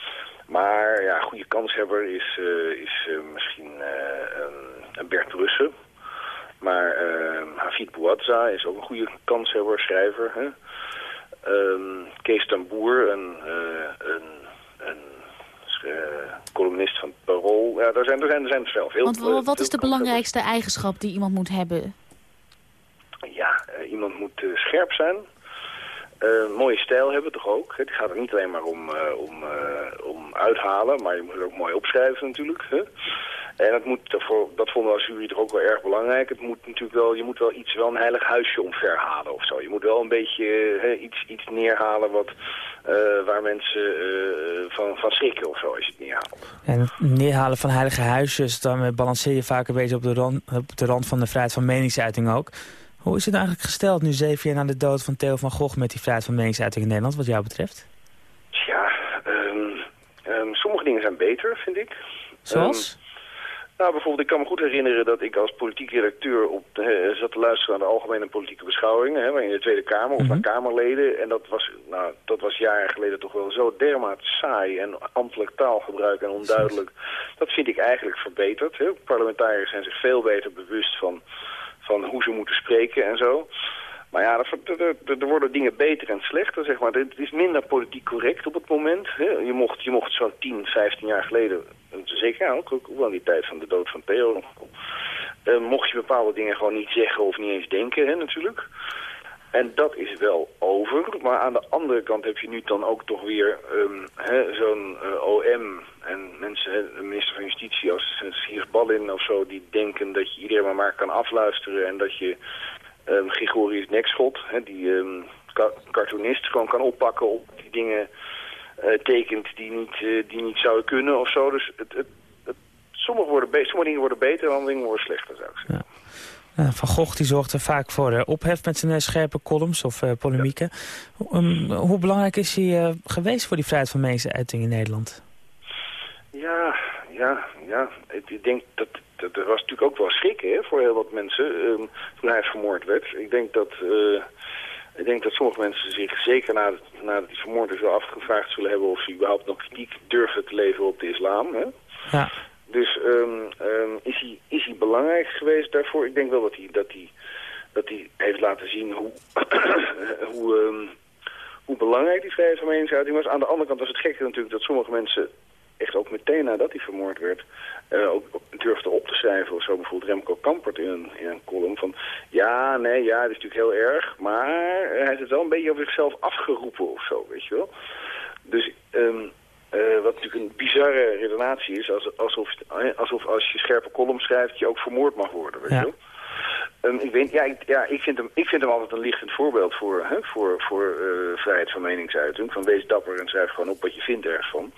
maar ja, goede kanshebber is, eh, is eh, misschien eh, een Bert Brussen. Maar ehm Hafid Bouazza is ook een goede kanshebber, schrijver. Hè? Ehm, Kees Tamboer, een, eh, een, een eh, columnist van Parool. Ja, er zijn er, zijn, er zijn zelf heel Want eh, wa- wat veel is de belangrijkste eigenschap die iemand moet hebben? Ja, eh, iemand moet eh, scherp zijn. Eh, mooie stijl hebben toch ook. Het gaat er niet alleen maar om, eh, om, eh, om uithalen, maar je moet het ook mooi opschrijven natuurlijk. Hè? En dat, moet, daarvoor, dat vonden we als jury toch ook wel erg belangrijk. Het moet natuurlijk wel, je moet wel iets, wel een heilig huisje omverhalen of zo. Je moet wel een beetje eh, hè, iets, iets neerhalen wat, eh, waar mensen eh, van, van schrikken of zo als je het neerhaalt. En het neerhalen van heilige huisjes, daarmee balanceer je vaak een beetje op de, rand, op de rand van de vrijheid van meningsuiting ook. Hoe is het eigenlijk gesteld nu zeven jaar na de dood van Theo van Gogh met die vrijheid van meningsuiting in Nederland, wat jou betreft? Ja, ehm, ehm, sommige dingen zijn beter, vind ik. Zoals? Ehm, nou, bijvoorbeeld, ik kan me goed herinneren dat ik als politiek redacteur op, eh, zat te luisteren naar de algemene politieke beschouwingen, hè, in de Tweede Kamer of naar Kamerleden. En dat was, nou, dat was jaren geleden toch wel zo dermate saai en ambtelijk taalgebruik en onduidelijk. Dat vind ik eigenlijk verbeterd. Hè. Parlementariërs zijn zich veel beter bewust van, van hoe ze moeten spreken en zo. Maar ja, er, er- er- worden dingen beter en slechter, zeg maar. Het is minder politiek correct op het moment. Je mocht, je mocht zo'n 10, 15 jaar geleden, eh, zeker ja, ook, ook wel die tijd van de dood van Theo, eh, mocht je bepaalde dingen gewoon niet zeggen of niet eens denken, hè, natuurlijk. En dat is wel over. Maar aan de andere kant heb je nu dan ook toch weer ehm, zo'n eh, OM en mensen, hè, de minister van Justitie als Siers Ballin of zo, die denken dat je iedereen maar, maar kan afluisteren en dat je um, Gregorius Nekschot, hè, die ehm, ca- cartoonist, gewoon kan oppakken op die dingen eh, tekent die niet, eh, die niet zouden kunnen of zo. Dus het, het, het- sommige, worden sommige dingen worden beter, andere dingen worden slechter, zou ik zeggen. Van Gogh die zorgde vaak voor eh, ophef met zijn scherpe columns of eh, polemieken. Um, hoe belangrijk is hij geweest voor die vrijheid van meningsuiting in Nederland? Ja, ja, ja. Ik denk dat, dat was natuurlijk ook wel schrik hè, voor heel wat mensen ehm, toen hij vermoord werd. Ik denk dat, eh, ik denk dat sommige mensen zich zeker nadat, nadat hij vermoord is wel afgevraagd zullen hebben of ze überhaupt nog kritiek durven te leveren op de islam. Hè. Ja. Dus ehm, ehm, is, hij, is hij belangrijk geweest daarvoor? Ik denk wel dat hij, dat hij, dat hij heeft laten zien hoe, hoe, hoe belangrijk die vrijheid van meningsuiting was. Aan de andere kant was het gekke natuurlijk dat sommige mensen echt ook meteen nadat hij vermoord werd, ook, durfde op te schrijven of zo. Bijvoorbeeld Remco Kampert in een, in een column van... Ja, nee, ja, dat is natuurlijk heel erg, maar hij heeft het wel een beetje over zichzelf afgeroepen of zo, weet je wel. Dus ehm, eh, wat natuurlijk een bizarre redenatie is, als, alsof, alsof als je scherpe column schrijft, je ook vermoord mag worden, weet je wel. Ehm, ik, weet, ja, ik, ja ik, vind hem, ik vind hem altijd een lichtend voorbeeld voor, hè, voor, voor eh, vrijheid van meningsuiting. Van wees dapper en schrijf gewoon op wat je vindt ergens van.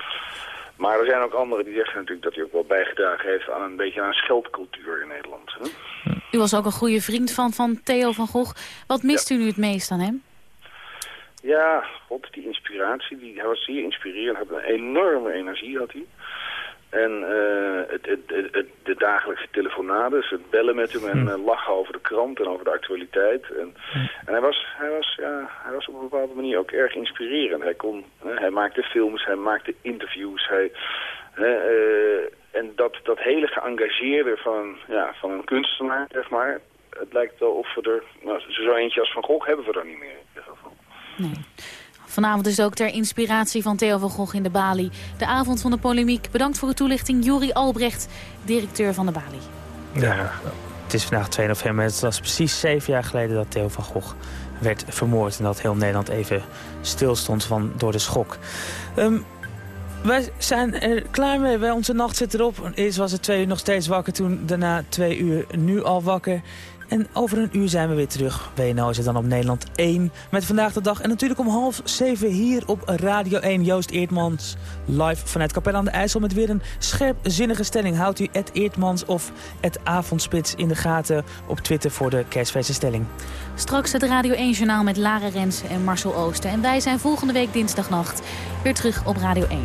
Maar er zijn ook anderen die zeggen natuurlijk dat hij ook wel bijgedragen heeft aan een beetje aan een scheldcultuur in Nederland. Hè? U was ook een goede vriend van, van Theo van Gogh. Wat mist u nu het meest aan hem? Ja, god, die inspiratie. Die, hij was zeer inspirerend. Hij had een enorme energie, had hij. En eh, het, het, het, het- de dagelijkse telefonades, het bellen met hem en eh, lachen over de krant en over de actualiteit. En, en hij, was, hij, was, ja, hij was op een bepaalde manier ook erg inspirerend. Hij, kon, hij maakte films, hij maakte interviews. Hij, eh, en dat, dat hele geëngageerde van, ja, van een kunstenaar, zeg maar. Het lijkt wel of we er, nou, zo eentje als Van Gogh hebben we er niet meer. in ieder geval. Vanavond is ook ter inspiratie van Theo van Gogh in de Bali. De avond van de polemiek. Bedankt voor uw toelichting, Juri Albrecht, directeur van de Bali. Ja, het is vandaag 2 november. Het was precies zeven jaar geleden dat Theo van Gogh werd vermoord. En dat heel Nederland even stilstond van, door de schok. Ehm, wij zijn er klaar mee. Wij, onze nacht zit erop. Eerst was het twee uur nog steeds wakker. Toen daarna twee uur nu al wakker. En over een uur zijn we weer terug. WNO is het dan op Nederland 1 met Vandaag de Dag. En natuurlijk om half zeven hier op Radio 1. Joost Eertmans live vanuit Capelle aan de IJssel... met weer een scherpzinnige stelling. Houdt u het Eertmans of het Avondspits in de gaten op Twitter voor de kerstfeestenstelling. Straks het Radio 1-journaal met Lara Rensen en Marcel Oosten. En wij zijn volgende week dinsdagnacht weer terug op Radio 1.